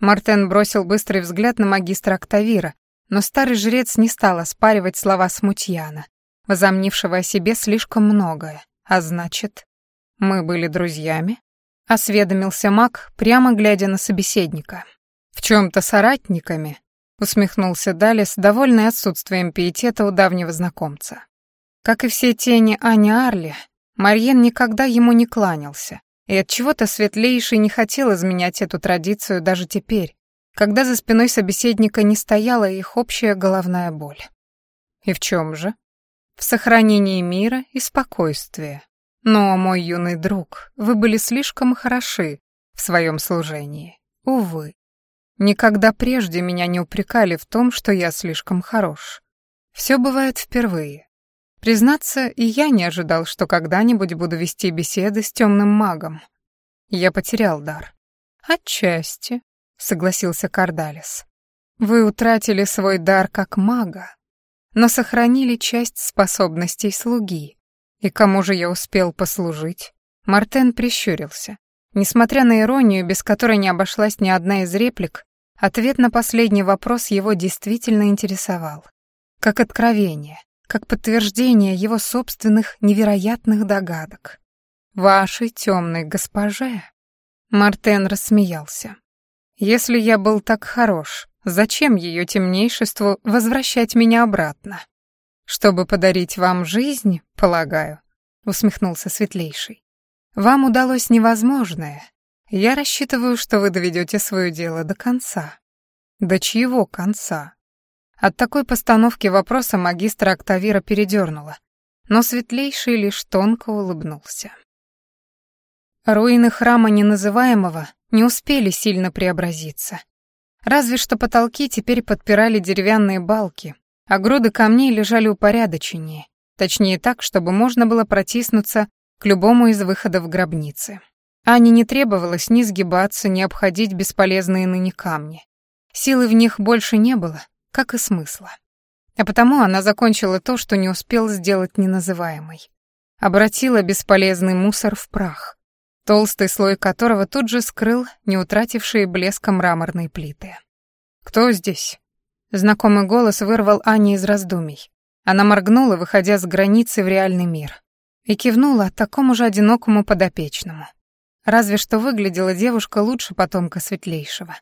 Мартен бросил быстрый взгляд на магистра Октавира, но старый жрец не стал оспаривать слова смутьяна, возомнившего о себе слишком многое, а значит, мы были друзьями? Осведомился маг, прямо глядя на собеседника. В чем-то соратниками, усмехнулся Далис, довольный отсутствием пиетета у давнего знакомца. Как и все тени Ани Арли, Марьен никогда ему не кланялся, и от чего-то светлейший не хотел изменять эту традицию даже теперь, когда за спиной собеседника не стояла их общая головная боль. И в чем же? В сохранении мира и спокойствия. Но, мой юный друг, вы были слишком хороши в своем служении. Увы. Никогда прежде меня не упрекали в том, что я слишком хорош. Все бывает впервые. Признаться, и я не ожидал, что когда-нибудь буду вести беседы с темным магом. Я потерял дар. Отчасти, согласился Кардалис. Вы утратили свой дар как мага, но сохранили часть способностей слуги. И кому же я успел послужить? Мартен прищурился. Несмотря на иронию, без которой не обошлась ни одна из реплик, ответ на последний вопрос его действительно интересовал. Как откровение, как подтверждение его собственных невероятных догадок. «Вашей темной госпоже?» Мартен рассмеялся. «Если я был так хорош, зачем ее темнейшеству возвращать меня обратно? Чтобы подарить вам жизнь, полагаю?» усмехнулся Светлейший. «Вам удалось невозможное. Я рассчитываю, что вы доведете свое дело до конца». «До чьего конца?» От такой постановки вопроса магистра Октавира передернула, но светлейший лишь тонко улыбнулся. Руины храма неназываемого не успели сильно преобразиться. Разве что потолки теперь подпирали деревянные балки, а груды камней лежали упорядоченнее, точнее так, чтобы можно было протиснуться к любому из выходов гробницы. Ане не требовалось ни сгибаться, ни обходить бесполезные ныне камни. Силы в них больше не было, как и смысла. А потому она закончила то, что не успел сделать неназываемый. Обратила бесполезный мусор в прах, толстый слой которого тут же скрыл не утратившие блеска мраморные плиты. «Кто здесь?» Знакомый голос вырвал Ани из раздумий. Она моргнула, выходя с границы в реальный мир, и кивнула такому же одинокому подопечному. Разве что выглядела девушка лучше потомка светлейшего.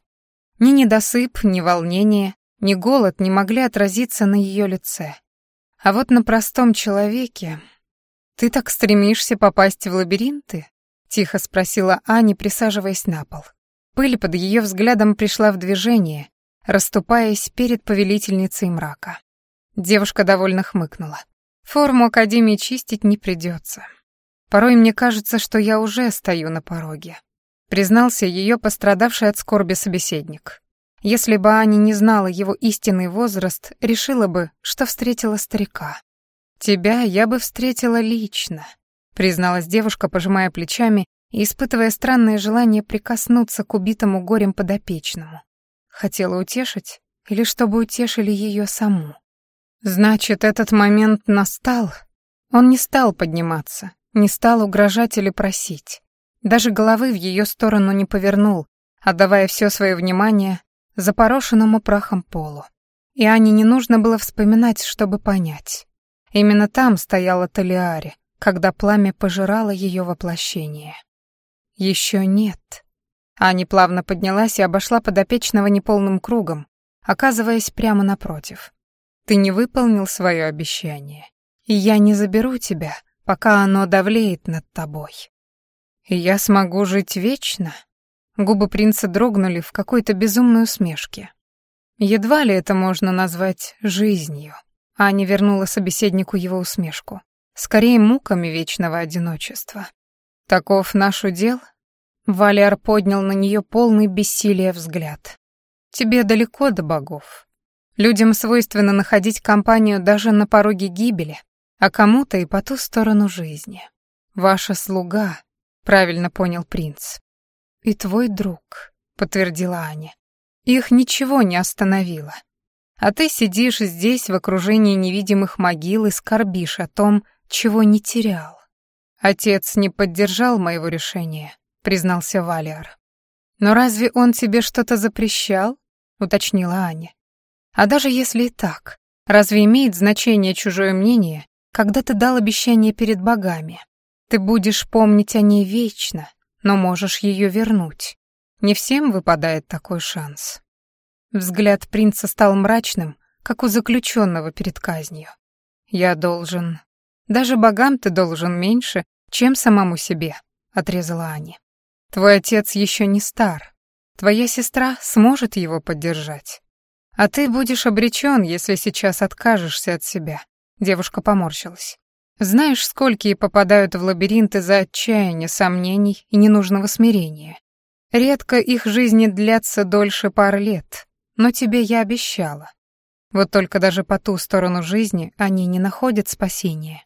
Ни недосып, ни волнение, ни голод не могли отразиться на ее лице. А вот на простом человеке... «Ты так стремишься попасть в лабиринты?» — тихо спросила Аня, присаживаясь на пол. Пыль под ее взглядом пришла в движение, расступаясь перед повелительницей мрака. Девушка довольно хмыкнула. Форму Академии чистить не придется. Порой мне кажется, что я уже стою на пороге. Признался ее пострадавший от скорби собеседник. Если бы Аня не знала его истинный возраст, решила бы, что встретила старика. «Тебя я бы встретила лично», — призналась девушка, пожимая плечами и испытывая странное желание прикоснуться к убитому горем подопечному. Хотела утешить или чтобы утешили ее саму. Значит, этот момент настал. Он не стал подниматься, не стал угрожать или просить. Даже головы в ее сторону не повернул, отдавая все свое внимание запорошенному прахом полу. И Ане не нужно было вспоминать, чтобы понять. Именно там стояла Талиари, когда пламя пожирало ее воплощение. Еще нет. Аня плавно поднялась и обошла подопечного неполным кругом, оказываясь прямо напротив. «Ты не выполнил свое обещание, и я не заберу тебя, пока оно давлеет над тобой. И я смогу жить вечно?» Губы принца дрогнули в какой-то безумной усмешке. Едва ли это можно назвать жизнью. Аня вернула собеседнику его усмешку. Скорее, муками вечного одиночества. Таков наш удел? Валиар поднял на нее полный бессилия взгляд. Тебе далеко до богов. Людям свойственно находить компанию даже на пороге гибели, а кому-то и по ту сторону жизни. Ваша слуга, правильно понял принц. «И твой друг», — подтвердила Аня. «Их ничего не остановило. А ты сидишь здесь в окружении невидимых могил и скорбишь о том, чего не терял. Отец не поддержал моего решения», — признался Валиар. «Но разве он тебе что-то запрещал?» — уточнила Аня. «А даже если и так, разве имеет значение чужое мнение, когда ты дал обещание перед богами? Ты будешь помнить о ней вечно, но можешь ее вернуть. Не всем выпадает такой шанс. Взгляд принца стал мрачным, как у заключенного перед казнью. «Я должен... Даже богам ты должен меньше, чем самому себе», — отрезала Аня. «Твой отец еще не стар. Твоя сестра сможет его поддержать. А ты будешь обречен, если сейчас откажешься от себя». Девушка поморщилась. Знаешь, сколькие попадают в лабиринты за отчаяние, сомнений и ненужного смирения. Редко их жизни длятся дольше пары лет, но тебе я обещала. Вот только даже по ту сторону жизни они не находят спасения.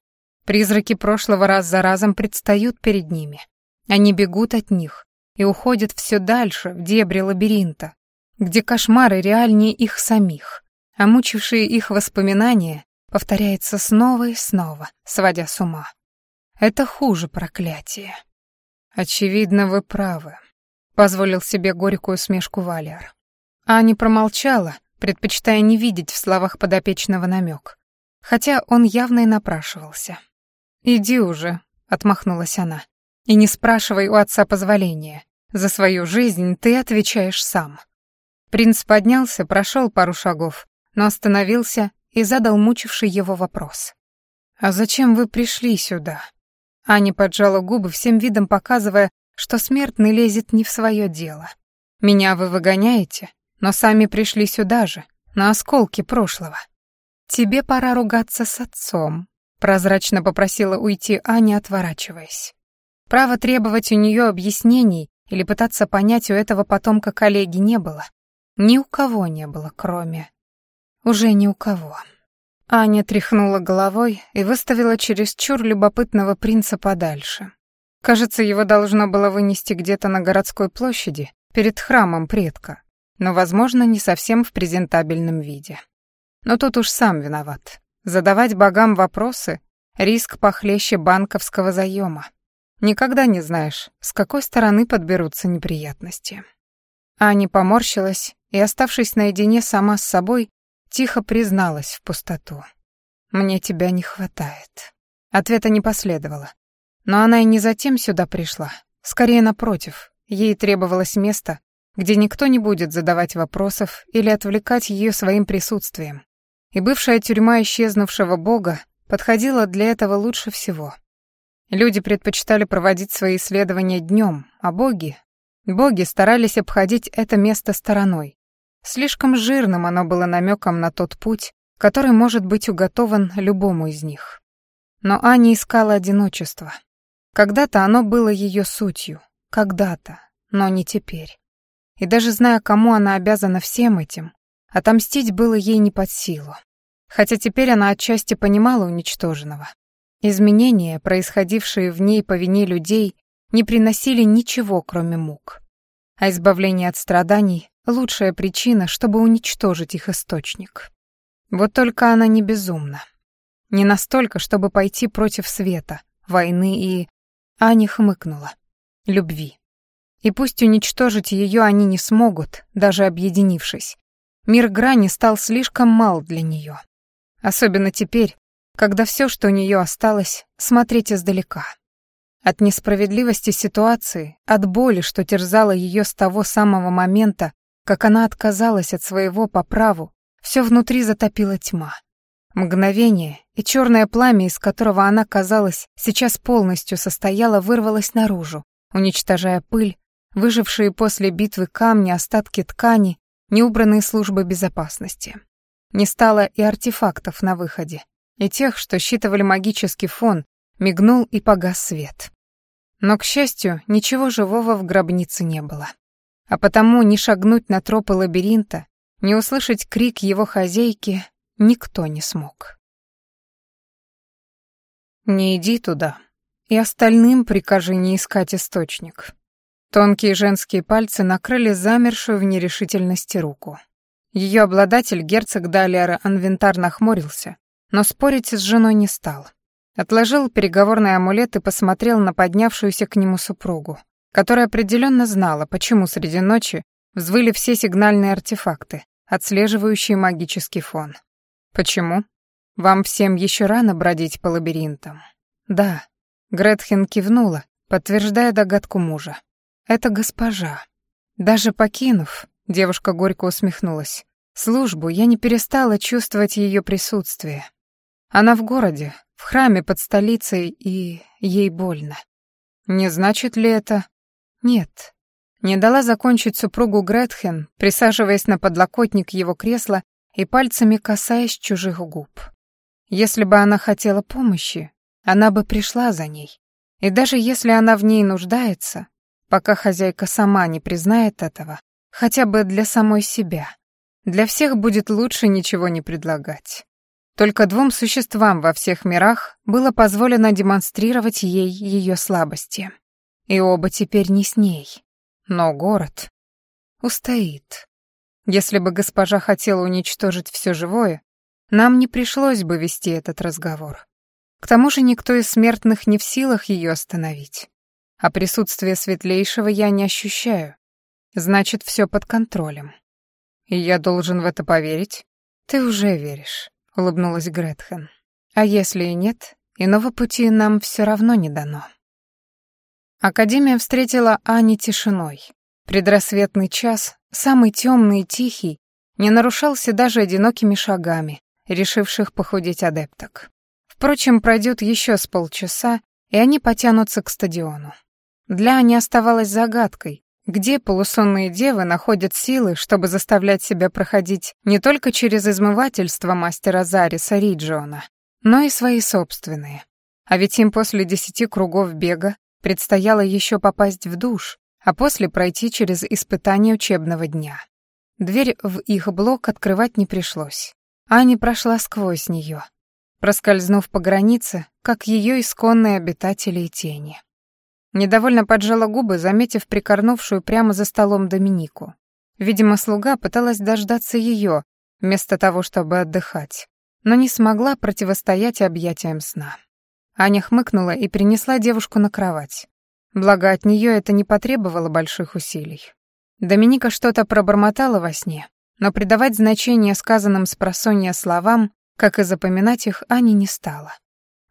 Призраки прошлого раз за разом предстают перед ними. Они бегут от них и уходят все дальше, в дебри лабиринта, где кошмары реальнее их самих, а мучившие их воспоминания повторяется снова и снова, сводя с ума. Это хуже проклятия. Очевидно, вы правы, позволил себе горькую смешку Валиар. Аня промолчала, предпочитая не видеть в словах подопечного намек, хотя он явно и напрашивался. «Иди уже», — отмахнулась она, — «и не спрашивай у отца позволения. За свою жизнь ты отвечаешь сам». Принц поднялся, прошел пару шагов, но остановился и задал мучивший его вопрос. «А зачем вы пришли сюда?» Аня поджала губы, всем видом показывая, что смертный лезет не в свое дело. «Меня вы выгоняете, но сами пришли сюда же, на осколки прошлого. Тебе пора ругаться с отцом», — прозрачно попросила уйти Аня, отворачиваясь. Право требовать у нее объяснений или пытаться понять у этого потомка коллеги не было. Ни у кого не было, кроме уже ни у кого. Аня тряхнула головой и выставила чересчур любопытного принца подальше. Кажется, его должно было вынести где-то на городской площади, перед храмом предка, но, возможно, не совсем в презентабельном виде. Но тут уж сам виноват. Задавать богам вопросы — риск похлеще банковского заема. Никогда не знаешь, с какой стороны подберутся неприятности. Аня поморщилась и, оставшись наедине сама с собой, Тихо призналась в пустоту. «Мне тебя не хватает». Ответа не последовало. Но она и не затем сюда пришла. Скорее, напротив, ей требовалось место, где никто не будет задавать вопросов или отвлекать ее своим присутствием. И бывшая тюрьма исчезнувшего бога подходила для этого лучше всего. Люди предпочитали проводить свои исследования днем, а боги... Боги старались обходить это место стороной, Слишком жирным оно было намеком на тот путь, который может быть уготован любому из них. Но Аня искала одиночество. Когда-то оно было ее сутью, когда-то, но не теперь. И даже зная, кому она обязана всем этим, отомстить было ей не под силу. Хотя теперь она отчасти понимала уничтоженного. Изменения, происходившие в ней по вине людей, не приносили ничего, кроме мук. А избавление от страданий — лучшая причина, чтобы уничтожить их источник. Вот только она не безумна. Не настолько, чтобы пойти против света, войны и... Аня хмыкнула. Любви. И пусть уничтожить ее они не смогут, даже объединившись. Мир грани стал слишком мал для нее. Особенно теперь, когда все, что у нее осталось, смотреть издалека. От несправедливости ситуации, от боли, что терзала ее с того самого момента, как она отказалась от своего по праву, все внутри затопила тьма. Мгновение, и черное пламя, из которого она, казалось, сейчас полностью состояла, вырвалось наружу, уничтожая пыль, выжившие после битвы камни, остатки ткани, неубранные службы безопасности. Не стало и артефактов на выходе, и тех, что считывали магический фон, мигнул и погас свет. Но, к счастью, ничего живого в гробнице не было. А потому не шагнуть на тропы лабиринта, не услышать крик его хозяйки никто не смог. «Не иди туда, и остальным прикажи не искать источник». Тонкие женские пальцы накрыли замершую в нерешительности руку. Ее обладатель, герцог Далиара Анвентар, нахмурился, но спорить с женой не стал. Отложил переговорный амулет и посмотрел на поднявшуюся к нему супругу, которая определенно знала, почему среди ночи взвыли все сигнальные артефакты, отслеживающие магический фон. «Почему? Вам всем еще рано бродить по лабиринтам?» «Да». Гретхен кивнула, подтверждая догадку мужа. «Это госпожа». Даже покинув, девушка горько усмехнулась, службу я не перестала чувствовать ее присутствие. Она в городе, в храме под столицей, и ей больно. Не значит ли это? Нет. Не дала закончить супругу Гретхен, присаживаясь на подлокотник его кресла и пальцами касаясь чужих губ. Если бы она хотела помощи, она бы пришла за ней. И даже если она в ней нуждается, пока хозяйка сама не признает этого, хотя бы для самой себя, для всех будет лучше ничего не предлагать. Только двум существам во всех мирах было позволено демонстрировать ей ее слабости. И оба теперь не с ней. Но город устоит. Если бы госпожа хотела уничтожить все живое, нам не пришлось бы вести этот разговор. К тому же никто из смертных не в силах ее остановить. А присутствие светлейшего я не ощущаю. Значит, все под контролем. И я должен в это поверить? Ты уже веришь. — улыбнулась Гретхен. «А если и нет, иного пути нам все равно не дано». Академия встретила Ани тишиной. Предрассветный час, самый темный и тихий, не нарушался даже одинокими шагами, решивших похудеть адепток. Впрочем, пройдет еще с полчаса, и они потянутся к стадиону. Для Ани оставалось загадкой, где полусонные девы находят силы, чтобы заставлять себя проходить не только через измывательство мастера Зариса Риджиона, но и свои собственные? А ведь им после десяти кругов бега предстояло еще попасть в душ, а после пройти через испытание учебного дня. Дверь в их блок открывать не пришлось. Аня прошла сквозь нее, проскользнув по границе, как ее исконные обитатели и тени. Недовольно поджала губы, заметив прикорнувшую прямо за столом Доминику. Видимо, слуга пыталась дождаться ее, вместо того, чтобы отдыхать, но не смогла противостоять объятиям сна. Аня хмыкнула и принесла девушку на кровать. Благо, от нее это не потребовало больших усилий. Доминика что-то пробормотала во сне, но придавать значение сказанным с просонья словам, как и запоминать их, Аня не стала.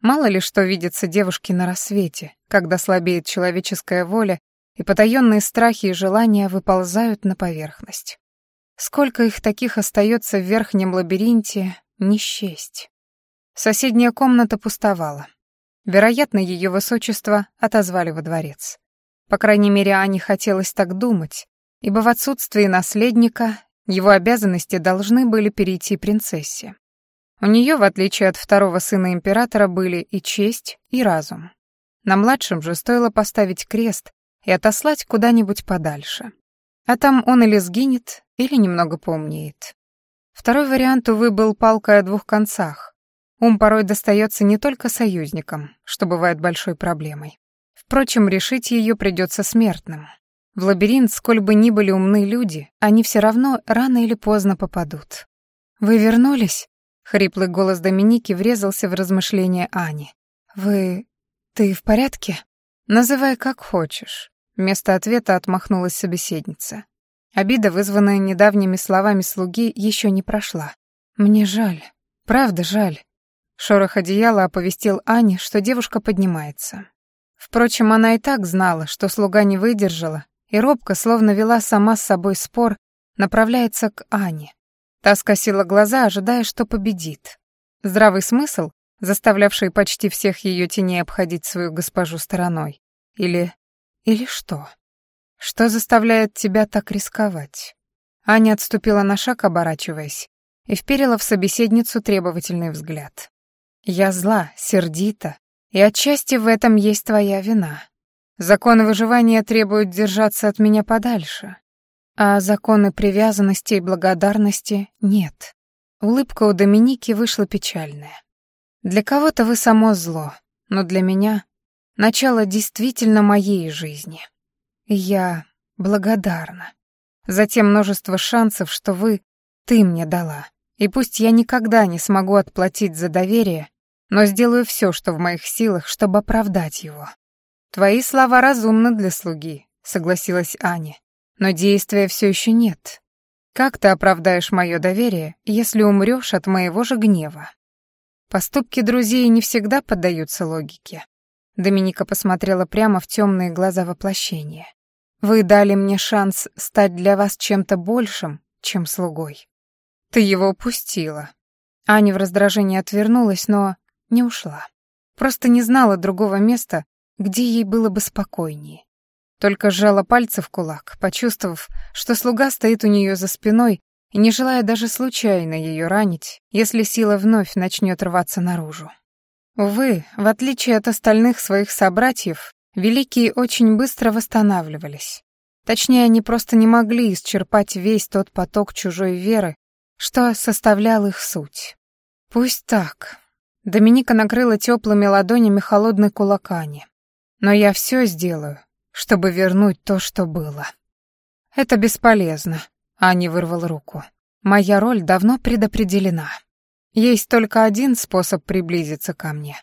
Мало ли что видится девушке на рассвете, когда слабеет человеческая воля, и потаенные страхи и желания выползают на поверхность. Сколько их таких остается в верхнем лабиринте, не счесть. Соседняя комната пустовала. Вероятно, ее высочество отозвали во дворец. По крайней мере, Ане хотелось так думать, ибо в отсутствии наследника его обязанности должны были перейти принцессе. У нее, в отличие от второго сына императора, были и честь, и разум. На младшем же стоило поставить крест и отослать куда-нибудь подальше. А там он или сгинет, или немного поумнеет. Второй вариант, увы, был палкой о двух концах. Ум порой достается не только союзникам, что бывает большой проблемой. Впрочем, решить ее придется смертным. В лабиринт, сколь бы ни были умны люди, они все равно рано или поздно попадут. «Вы вернулись?» — хриплый голос Доминики врезался в размышления Ани. «Вы... ты в порядке?» «Называй как хочешь», — вместо ответа отмахнулась собеседница. Обида, вызванная недавними словами слуги, еще не прошла. «Мне жаль. Правда жаль». Шорох одеяла оповестил Ани, что девушка поднимается. Впрочем, она и так знала, что слуга не выдержала, и робко, словно вела сама с собой спор, направляется к Ане. Та скосила глаза, ожидая, что победит. Здравый смысл, заставлявший почти всех ее теней обходить свою госпожу стороной. Или... или что? Что заставляет тебя так рисковать? Аня отступила на шаг, оборачиваясь, и вперила в собеседницу требовательный взгляд. Я зла, сердита, и отчасти в этом есть твоя вина. Законы выживания требуют держаться от меня подальше, а законы привязанности и благодарности нет. Улыбка у Доминики вышла печальная. Для кого-то вы само зло, но для меня — начало действительно моей жизни. Я благодарна за те множество шансов, что вы, ты мне дала. И пусть я никогда не смогу отплатить за доверие, но сделаю все, что в моих силах, чтобы оправдать его. Твои слова разумны для слуги, согласилась Аня. Но действия все еще нет. Как ты оправдаешь мое доверие, если умрешь от моего же гнева? Поступки друзей не всегда поддаются логике. Доминика посмотрела прямо в темные глаза воплощения. Вы дали мне шанс стать для вас чем-то большим, чем слугой. Ты его упустила. Аня в раздражении отвернулась, но не ушла. Просто не знала другого места, где ей было бы спокойнее. Только сжала пальцы в кулак, почувствовав, что слуга стоит у нее за спиной и не желая даже случайно ее ранить, если сила вновь начнет рваться наружу. Увы, в отличие от остальных своих собратьев, великие очень быстро восстанавливались. Точнее, они просто не могли исчерпать весь тот поток чужой веры, что составлял их суть. Пусть так. Доминика накрыла теплыми ладонями холодной кулакани. Но я все сделаю, чтобы вернуть то, что было. Это бесполезно, Аня вырвал руку. Моя роль давно предопределена. Есть только один способ приблизиться ко мне.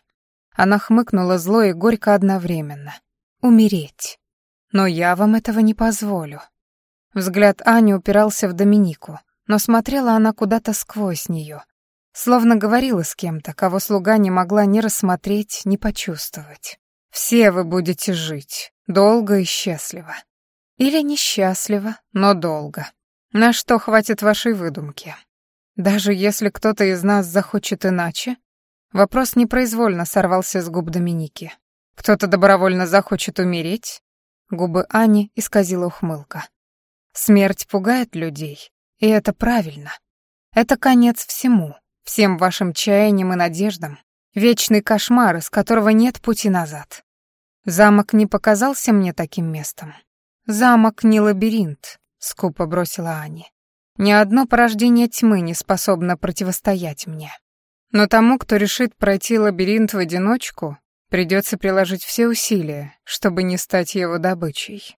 Она хмыкнула зло и горько одновременно. Умереть. Но я вам этого не позволю. Взгляд Ани упирался в Доминику, но смотрела она куда-то сквозь нее, словно говорила с кем-то, кого слуга не могла ни рассмотреть, ни почувствовать. «Все вы будете жить, Долго и счастливо. Или несчастливо, но долго. На что хватит вашей выдумки? Даже если кто-то из нас захочет иначе? Вопрос непроизвольно сорвался с губ Доминики. Кто-то добровольно захочет умереть? Губы Ани исказила ухмылка. Смерть пугает людей, и это правильно. Это конец всему, всем вашим чаяниям и надеждам, вечный кошмар, из которого нет пути назад. Замок не показался мне таким местом. Замок не лабиринт, скупо бросила Ани. Ни одно порождение тьмы не способно противостоять мне. Но тому, кто решит пройти лабиринт в одиночку, придется приложить все усилия, чтобы не стать его добычей.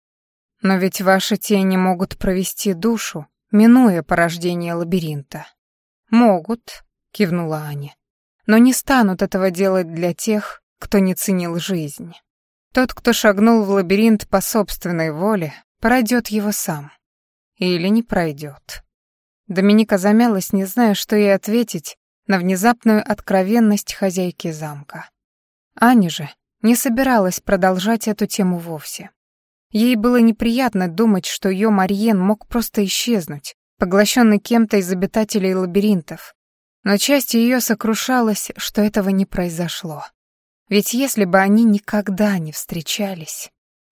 Но ведь ваши тени могут провести душу, минуя порождение лабиринта. Могут, кивнула Аня. Но не станут этого делать для тех, кто не ценил жизнь. Тот, кто шагнул в лабиринт по собственной воле, пройдет его сам. Или не пройдет. Доминика замялась, не зная, что ей ответить на внезапную откровенность хозяйки замка. Аня же не собиралась продолжать эту тему вовсе. Ей было неприятно думать, что ее Мариен мог просто исчезнуть, поглощенный кем-то из обитателей лабиринтов, но часть ее сокрушалась, что этого не произошло. Ведь если бы они никогда не встречались...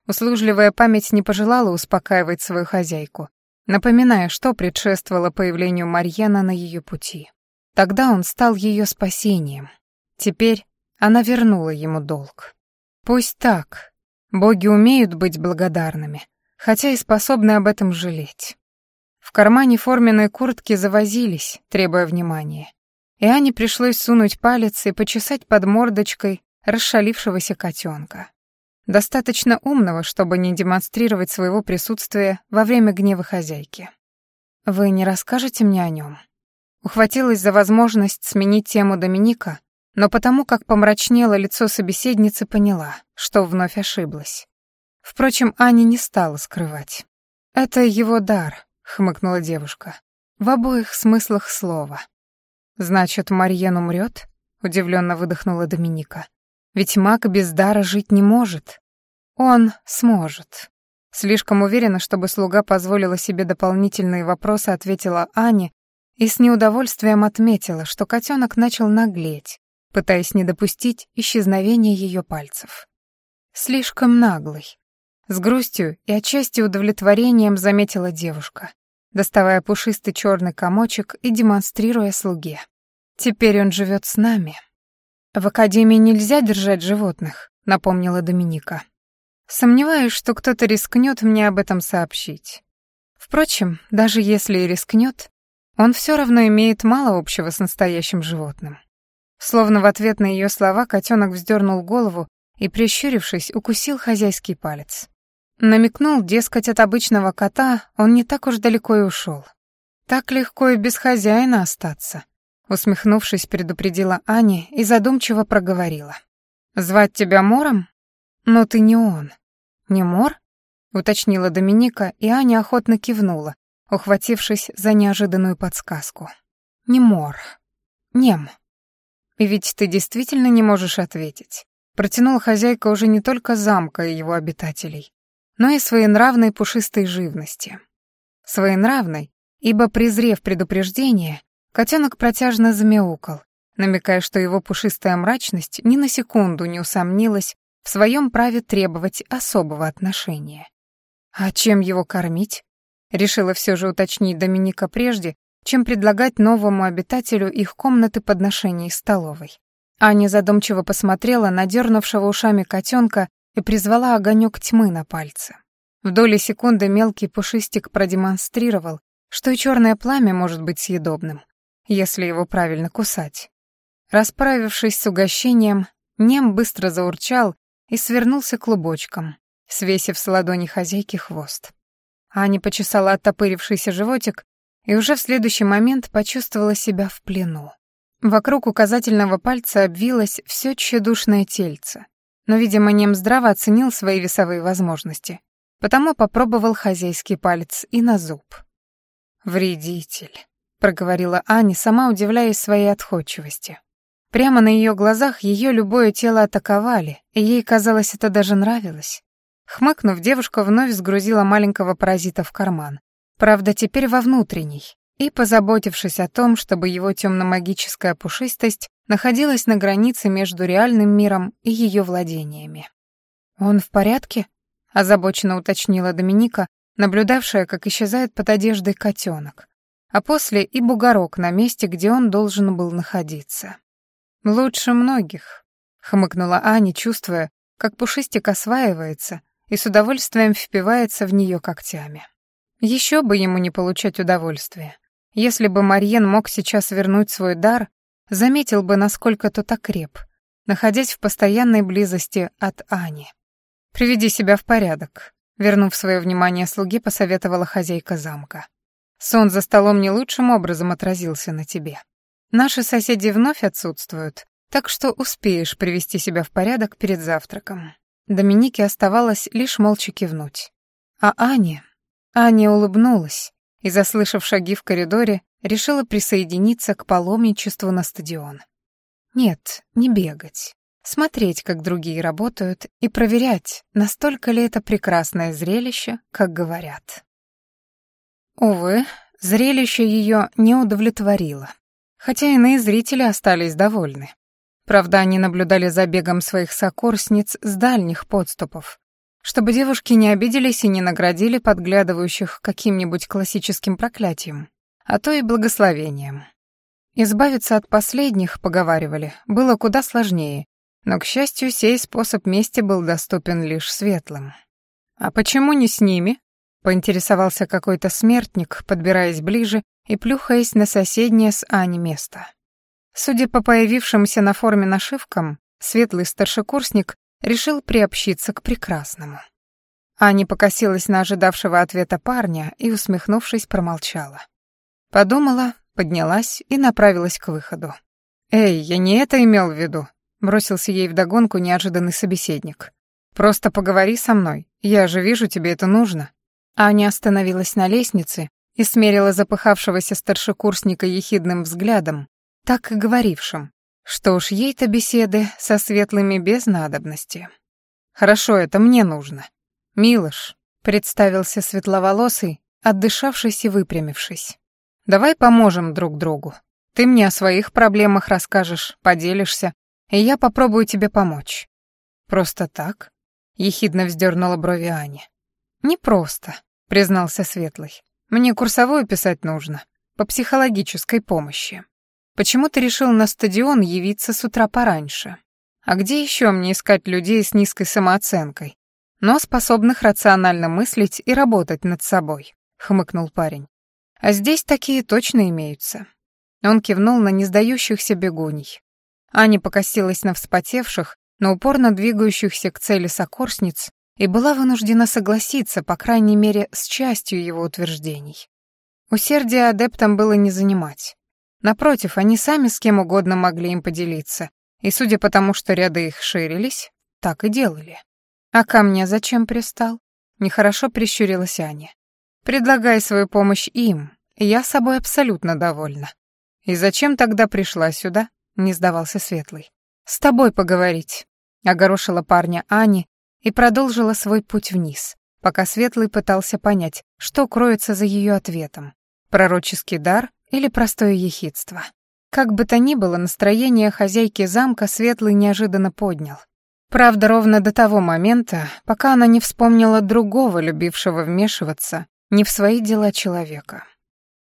Услужливая память не пожелала успокаивать свою хозяйку, напоминая, что предшествовало появлению Марьяна на ее пути. Тогда он стал ее спасением. Теперь она вернула ему долг. Пусть так. Боги умеют быть благодарными, хотя и способны об этом жалеть. В кармане форменной куртки завозились, требуя внимания. И Ане пришлось сунуть палец и почесать под мордочкой расшалившегося котенка. Достаточно умного, чтобы не демонстрировать своего присутствия во время гнева хозяйки. «Вы не расскажете мне о нем? Ухватилась за возможность сменить тему Доминика, но потому как помрачнело лицо собеседницы, поняла, что вновь ошиблась. Впрочем, Аня не стала скрывать. «Это его дар», — хмыкнула девушка. «В обоих смыслах слова». «Значит, Марьен умрет?» — удивленно выдохнула Доминика. Ведь маг без дара жить не может. Он сможет. Слишком уверенно, чтобы слуга позволила себе дополнительные вопросы, ответила Аня и с неудовольствием отметила, что котенок начал наглеть, пытаясь не допустить исчезновения ее пальцев. Слишком наглый. С грустью и отчасти удовлетворением заметила девушка, доставая пушистый черный комочек и демонстрируя слуге. Теперь он живет с нами. «В академии нельзя держать животных», — напомнила Доминика. «Сомневаюсь, что кто-то рискнет мне об этом сообщить. Впрочем, даже если и рискнет, он все равно имеет мало общего с настоящим животным». Словно в ответ на ее слова котенок вздернул голову и, прищурившись, укусил хозяйский палец. Намекнул, дескать, от обычного кота он не так уж далеко и ушел. Так легко и без хозяина остаться. Усмехнувшись, предупредила Аня и задумчиво проговорила. «Звать тебя Мором? Но ты не он». «Не Мор?» — уточнила Доминика, и Аня охотно кивнула, ухватившись за неожиданную подсказку. «Не Мор. Нем». «И ведь ты действительно не можешь ответить», — протянула хозяйка уже не только замка и его обитателей, но и своенравной пушистой живности. Своенравной, ибо, презрев предупреждение, Котенок протяжно замяукал, намекая, что его пушистая мрачность ни на секунду не усомнилась в своем праве требовать особого отношения. «А чем его кормить?» Решила все же уточнить Доминика прежде, чем предлагать новому обитателю их комнаты подношений столовой. Аня задумчиво посмотрела на дернувшего ушами котенка и призвала огонек тьмы на пальце. В доли секунды мелкий пушистик продемонстрировал, что и черное пламя может быть съедобным если его правильно кусать. Расправившись с угощением, Нем быстро заурчал и свернулся клубочком, свесив с ладони хозяйки хвост. Аня почесала оттопырившийся животик и уже в следующий момент почувствовала себя в плену. Вокруг указательного пальца обвилось все тщедушное тельце, но, видимо, Нем здраво оценил свои весовые возможности, потому попробовал хозяйский палец и на зуб. Вредитель проговорила Аня, сама удивляясь своей отходчивости. Прямо на ее глазах ее любое тело атаковали, и ей казалось, это даже нравилось. Хмыкнув, девушка вновь сгрузила маленького паразита в карман. Правда, теперь во внутренний, и, позаботившись о том, чтобы его темно-магическая пушистость находилась на границе между реальным миром и ее владениями. «Он в порядке?» — озабоченно уточнила Доминика, наблюдавшая, как исчезает под одеждой котенок а после и бугорок на месте, где он должен был находиться. «Лучше многих», — хмыкнула Аня, чувствуя, как пушистик осваивается и с удовольствием впивается в нее когтями. Еще бы ему не получать удовольствие. Если бы Марьен мог сейчас вернуть свой дар, заметил бы, насколько тот окреп, находясь в постоянной близости от Ани. «Приведи себя в порядок», — вернув свое внимание слуги, посоветовала хозяйка замка. Сон за столом не лучшим образом отразился на тебе. Наши соседи вновь отсутствуют, так что успеешь привести себя в порядок перед завтраком. Доминике оставалось лишь молча кивнуть. А Аня... Аня улыбнулась и, заслышав шаги в коридоре, решила присоединиться к паломничеству на стадион. Нет, не бегать. Смотреть, как другие работают, и проверять, настолько ли это прекрасное зрелище, как говорят. Увы, зрелище ее не удовлетворило, хотя иные зрители остались довольны. Правда, они наблюдали за бегом своих сокурсниц с дальних подступов, чтобы девушки не обиделись и не наградили подглядывающих каким-нибудь классическим проклятием, а то и благословением. Избавиться от последних, поговаривали, было куда сложнее, Но, к счастью, сей способ мести был доступен лишь светлым. «А почему не с ними?» — поинтересовался какой-то смертник, подбираясь ближе и плюхаясь на соседнее с Ани место. Судя по появившимся на форме нашивкам, светлый старшекурсник решил приобщиться к прекрасному. Аня покосилась на ожидавшего ответа парня и, усмехнувшись, промолчала. Подумала, поднялась и направилась к выходу. «Эй, я не это имел в виду», — бросился ей вдогонку неожиданный собеседник. «Просто поговори со мной, я же вижу, тебе это нужно». Аня остановилась на лестнице и смерила запыхавшегося старшекурсника ехидным взглядом, так и говорившим, что уж ей-то беседы со светлыми без надобности. «Хорошо, это мне нужно». «Милош», — представился светловолосый, отдышавшись и выпрямившись. «Давай поможем друг другу. Ты мне о своих проблемах расскажешь, поделишься, и я попробую тебе помочь». «Просто так?» — ехидно вздернула брови Аня. «Не просто», — признался Светлый. «Мне курсовую писать нужно, по психологической помощи. Почему ты решил на стадион явиться с утра пораньше? А где еще мне искать людей с низкой самооценкой, но способных рационально мыслить и работать над собой?» — хмыкнул парень. «А здесь такие точно имеются. Он кивнул на несдающихся бегуней. Аня покосилась на вспотевших, но упорно двигающихся к цели сокурсниц и была вынуждена согласиться, по крайней мере, с частью его утверждений. Усердие адептам было не занимать. Напротив, они сами с кем угодно могли им поделиться, и, судя по тому, что ряды их ширились, так и делали. «А ко мне зачем пристал?» Нехорошо прищурилась Аня. «Предлагай свою помощь им, я собой абсолютно довольна. «И зачем тогда пришла сюда?» — не сдавался Светлый. «С тобой поговорить», — огорошила парня Ани и продолжила свой путь вниз, пока Светлый пытался понять, что кроется за ее ответом. Пророческий дар или простое ехидство. Как бы то ни было, настроение хозяйки замка Светлый неожиданно поднял. Правда, ровно до того момента, пока она не вспомнила другого, любившего вмешиваться не в свои дела человека.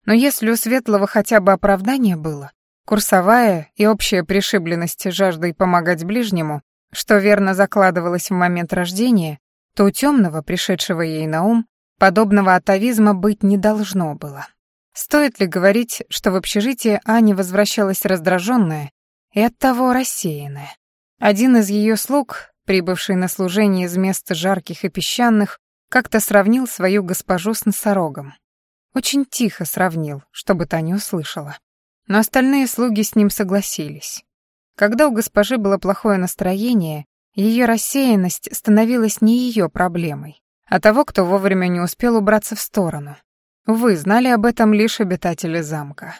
Но если у Светлого хотя бы оправдание было, курсовая и общая пришибленность жаждой помогать ближнему, что верно закладывалось в момент рождения, то у темного, пришедшего ей на ум, подобного атовизма быть не должно было. Стоит ли говорить, что в общежитие Аня возвращалась раздраженная и оттого рассеянная? Один из ее слуг, прибывший на служение из мест жарких и песчаных, как-то сравнил свою госпожу с носорогом. Очень тихо сравнил, чтобы та не услышала. Но остальные слуги с ним согласились. Когда у госпожи было плохое настроение, ее рассеянность становилась не ее проблемой, а того, кто вовремя не успел убраться в сторону. Вы знали об этом лишь обитатели замка.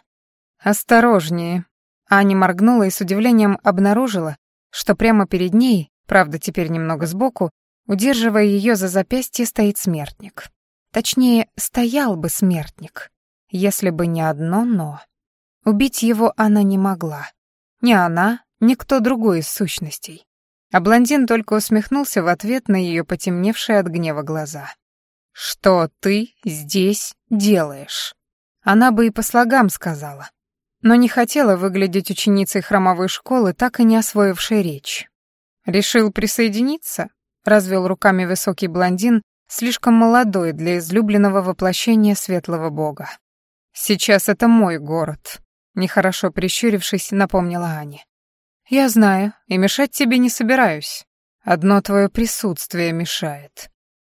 «Осторожнее!» Аня моргнула и с удивлением обнаружила, что прямо перед ней, правда теперь немного сбоку, удерживая ее за запястье, стоит смертник. Точнее, стоял бы смертник, если бы не одно «но». Убить его она не могла. Ни она, ни кто другой из сущностей. А блондин только усмехнулся в ответ на ее потемневшие от гнева глаза. «Что ты здесь делаешь?» Она бы и по слогам сказала, но не хотела выглядеть ученицей хромовой школы, так и не освоившей речь. «Решил присоединиться?» — развел руками высокий блондин, слишком молодой для излюбленного воплощения светлого бога. «Сейчас это мой город», — нехорошо прищурившись, напомнила Аня. «Я знаю, и мешать тебе не собираюсь. Одно твое присутствие мешает».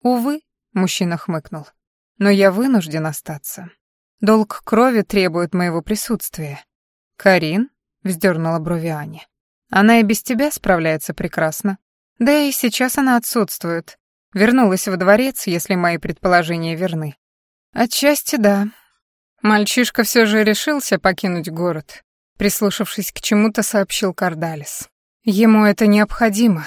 «Увы», — мужчина хмыкнул, — «но я вынужден остаться. Долг крови требует моего присутствия». «Карин?» — вздернула брови Аня. «Она и без тебя справляется прекрасно. Да и сейчас она отсутствует, Вернулась во дворец, если мои предположения верны. Отчасти да. Мальчишка все же решился покинуть город. Прислушавшись к чему-то, сообщил Кардалис. Ему это необходимо.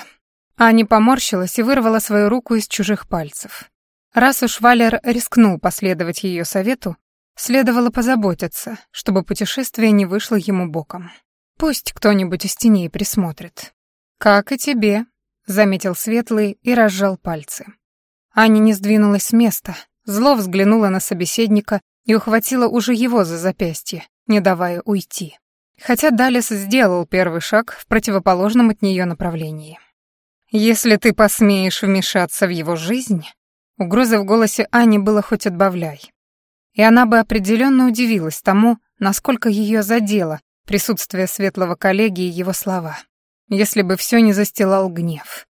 Аня поморщилась и вырвала свою руку из чужих пальцев. Раз уж Валер рискнул последовать ее совету, следовало позаботиться, чтобы путешествие не вышло ему боком. Пусть кто-нибудь из теней присмотрит. «Как и тебе», заметил Светлый и разжал пальцы. Аня не сдвинулась с места, зло взглянула на собеседника и ухватила уже его за запястье, не давая уйти. Хотя Далис сделал первый шаг в противоположном от нее направлении. «Если ты посмеешь вмешаться в его жизнь...» Угрозы в голосе Ани было хоть отбавляй. И она бы определенно удивилась тому, насколько ее задело присутствие светлого коллеги и его слова, если бы все не застилал гнев.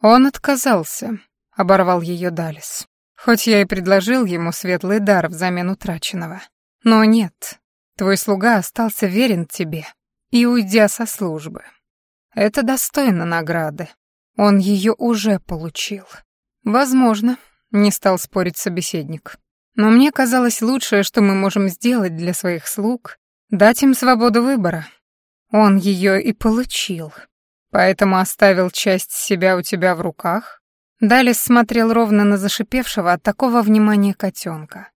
Он отказался, — оборвал ее Далис. «Хоть я и предложил ему светлый дар взамен утраченного. Но нет, твой слуга остался верен тебе и уйдя со службы. Это достойно награды. Он ее уже получил. Возможно, не стал спорить собеседник. Но мне казалось лучшее, что мы можем сделать для своих слуг, дать им свободу выбора. Он ее и получил. Поэтому оставил часть себя у тебя в руках, Далис смотрел ровно на зашипевшего от такого внимания котенка.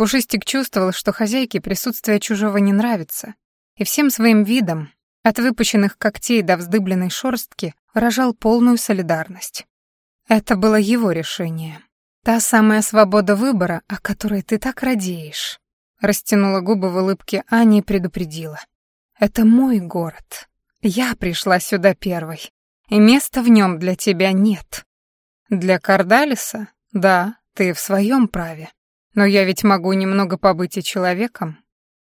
Пушистик чувствовал, что хозяйке присутствие чужого не нравится, и всем своим видом, от выпущенных когтей до вздыбленной шорстки, выражал полную солидарность. Это было его решение. Та самая свобода выбора, о которой ты так радеешь. Растянула губы в улыбке Ани и предупредила. Это мой город. Я пришла сюда первой, и места в нем для тебя нет. Для Кардалиса? Да, ты в своем праве. Но я ведь могу немного побыть и человеком.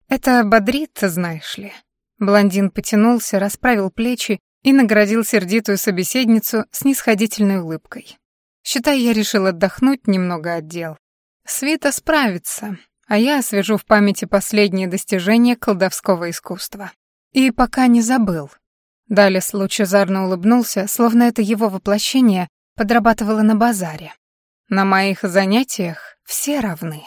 Это бодрит, знаешь ли. Блондин потянулся, расправил плечи и наградил сердитую собеседницу с нисходительной улыбкой. Считай, я решил отдохнуть немного от дел. Свита справится, а я освежу в памяти последние достижения колдовского искусства. И пока не забыл. Далес лучезарно улыбнулся, словно это его воплощение подрабатывала на базаре. На моих занятиях все равны.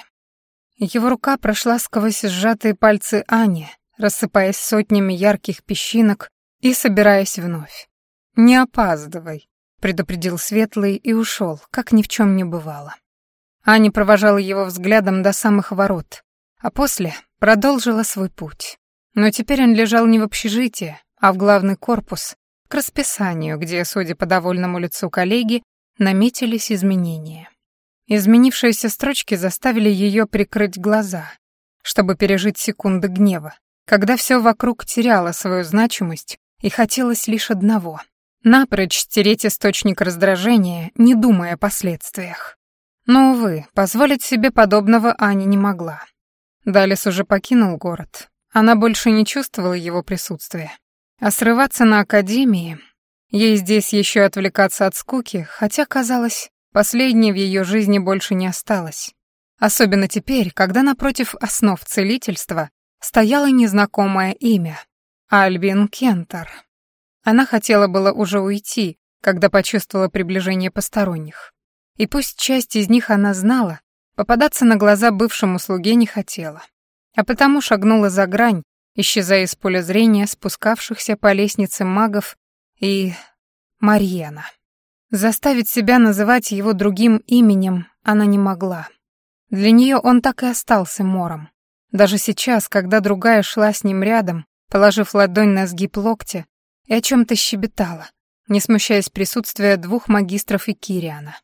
Его рука прошла сквозь сжатые пальцы Ани, рассыпаясь сотнями ярких песчинок и собираясь вновь. «Не опаздывай», — предупредил Светлый и ушел, как ни в чем не бывало. Аня провожала его взглядом до самых ворот, а после продолжила свой путь. Но теперь он лежал не в общежитии, а в главный корпус, к расписанию, где, судя по довольному лицу коллеги, наметились изменения. Изменившиеся строчки заставили ее прикрыть глаза, чтобы пережить секунды гнева, когда все вокруг теряло свою значимость и хотелось лишь одного — напрочь стереть источник раздражения, не думая о последствиях. Но, увы, позволить себе подобного Аня не могла. Далис уже покинул город. Она больше не чувствовала его присутствия. А срываться на Академии... Ей здесь еще отвлекаться от скуки, хотя, казалось, последней в ее жизни больше не осталось. Особенно теперь, когда напротив основ целительства стояло незнакомое имя — Альбин Кентер. Она хотела было уже уйти, когда почувствовала приближение посторонних. И пусть часть из них она знала, попадаться на глаза бывшему слуге не хотела. А потому шагнула за грань, исчезая из поля зрения спускавшихся по лестнице магов и... Марьена. Заставить себя называть его другим именем она не могла. Для нее он так и остался мором. Даже сейчас, когда другая шла с ним рядом, положив ладонь на сгиб локтя, и о чем-то щебетала, не смущаясь присутствия двух магистров и Кириана.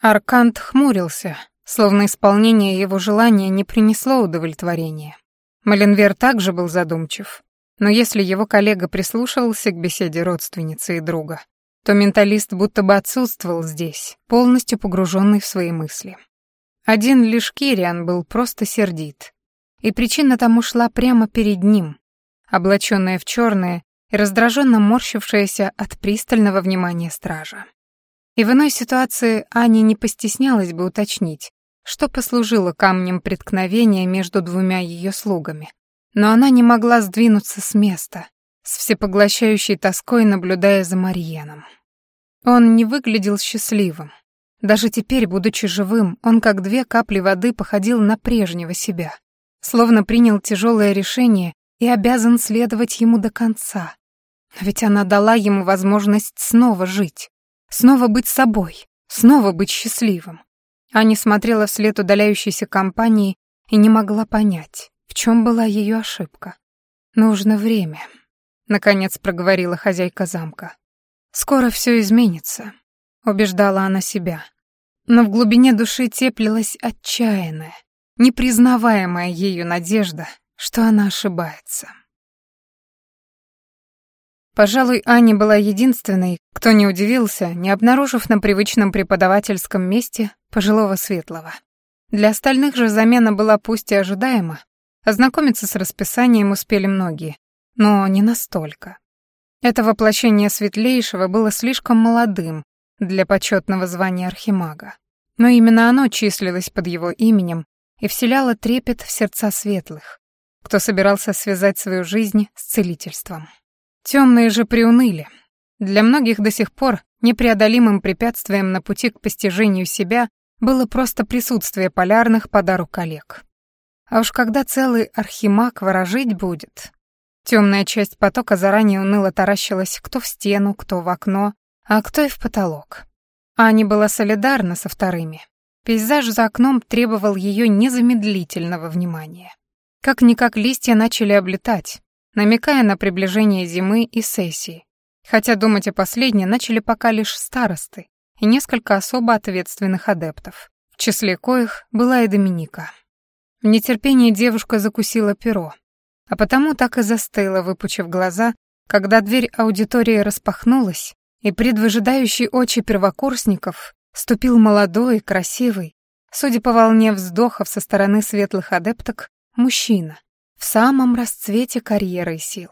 Аркант хмурился, словно исполнение его желания не принесло удовлетворения. Маленвер также был задумчив. Но если его коллега прислушивался к беседе родственницы и друга, то менталист будто бы отсутствовал здесь, полностью погруженный в свои мысли. Один лишь Кириан был просто сердит. И причина тому шла прямо перед ним, облаченная в черное и раздраженно морщившаяся от пристального внимания стража. И в иной ситуации Аня не постеснялась бы уточнить, что послужило камнем преткновения между двумя ее слугами. Но она не могла сдвинуться с места, с всепоглощающей тоской наблюдая за Мариеном. Он не выглядел счастливым. Даже теперь, будучи живым, он как две капли воды походил на прежнего себя, словно принял тяжелое решение и обязан следовать ему до конца. Но ведь она дала ему возможность снова жить, снова быть собой, снова быть счастливым. Аня смотрела вслед удаляющейся компании и не могла понять, в чем была ее ошибка. «Нужно время», — наконец проговорила хозяйка замка. «Скоро все изменится», — убеждала она себя. Но в глубине души теплилась отчаянная, непризнаваемая ею надежда, что она ошибается. Пожалуй, Аня была единственной, кто не удивился, не обнаружив на привычном преподавательском месте пожилого светлого. Для остальных же замена была пусть и ожидаема, ознакомиться с расписанием успели многие, но не настолько. Это воплощение светлейшего было слишком молодым для почетного звания архимага. Но именно оно числилось под его именем и вселяло трепет в сердца светлых, кто собирался связать свою жизнь с целительством. Темные же приуныли. Для многих до сих пор непреодолимым препятствием на пути к постижению себя было просто присутствие полярных по дару коллег. А уж когда целый архимаг ворожить будет... Темная часть потока заранее уныло таращилась кто в стену, кто в окно, а кто и в потолок. Аня была солидарна со вторыми. Пейзаж за окном требовал ее незамедлительного внимания. Как-никак листья начали облетать, намекая на приближение зимы и сессии, хотя думать о последней начали пока лишь старосты и несколько особо ответственных адептов, в числе коих была и Доминика. В нетерпении девушка закусила перо, а потому так и застыла, выпучив глаза, когда дверь аудитории распахнулась, и пред выжидающей очи первокурсников ступил молодой, красивый, судя по волне вздохов со стороны светлых адепток, мужчина, в самом расцвете карьеры и сил.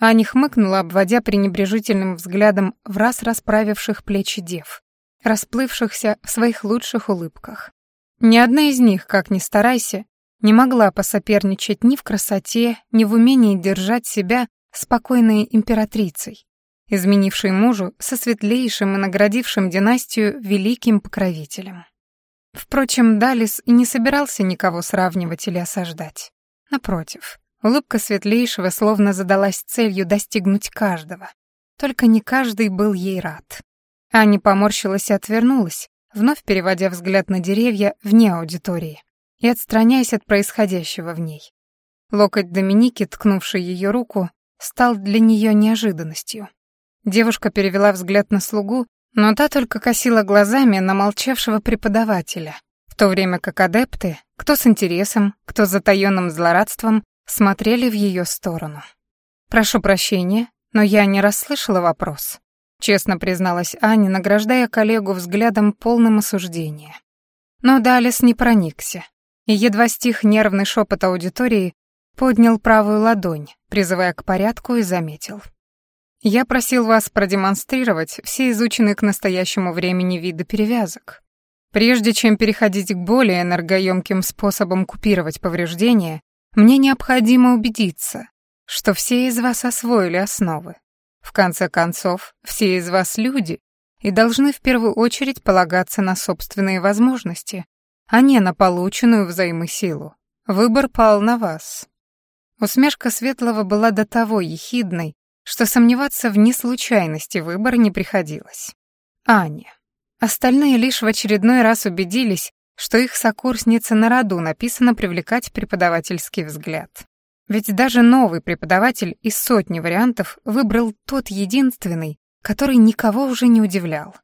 Аня хмыкнула, обводя пренебрежительным взглядом в раз расправивших плечи дев, расплывшихся в своих лучших улыбках. Ни одна из них, как ни старайся, не могла посоперничать ни в красоте, ни в умении держать себя спокойной императрицей, изменившей мужу со светлейшим и наградившим династию великим покровителем. Впрочем, Далис и не собирался никого сравнивать или осаждать. Напротив, улыбка светлейшего словно задалась целью достигнуть каждого. Только не каждый был ей рад. Аня поморщилась и отвернулась, вновь переводя взгляд на деревья вне аудитории и отстраняясь от происходящего в ней. Локоть Доминики, ткнувший ее руку, стал для нее неожиданностью. Девушка перевела взгляд на слугу, но та только косила глазами на молчавшего преподавателя, в то время как адепты, кто с интересом, кто с затаённым злорадством, смотрели в ее сторону. «Прошу прощения, но я не расслышала вопрос», — честно призналась Аня, награждая коллегу взглядом полным осуждения. Но Далис не проникся, и едва стих нервный шепот аудитории, поднял правую ладонь, призывая к порядку, и заметил. Я просил вас продемонстрировать все изученные к настоящему времени виды перевязок. Прежде чем переходить к более энергоемким способам купировать повреждения, мне необходимо убедиться, что все из вас освоили основы. В конце концов, все из вас люди и должны в первую очередь полагаться на собственные возможности, а не на полученную взаимосилу. Выбор пал на вас. Усмешка Светлого была до того ехидной, что сомневаться в неслучайности выбора не приходилось. Аня. Остальные лишь в очередной раз убедились, что их сокурснице на роду написано привлекать преподавательский взгляд. Ведь даже новый преподаватель из сотни вариантов выбрал тот единственный, который никого уже не удивлял.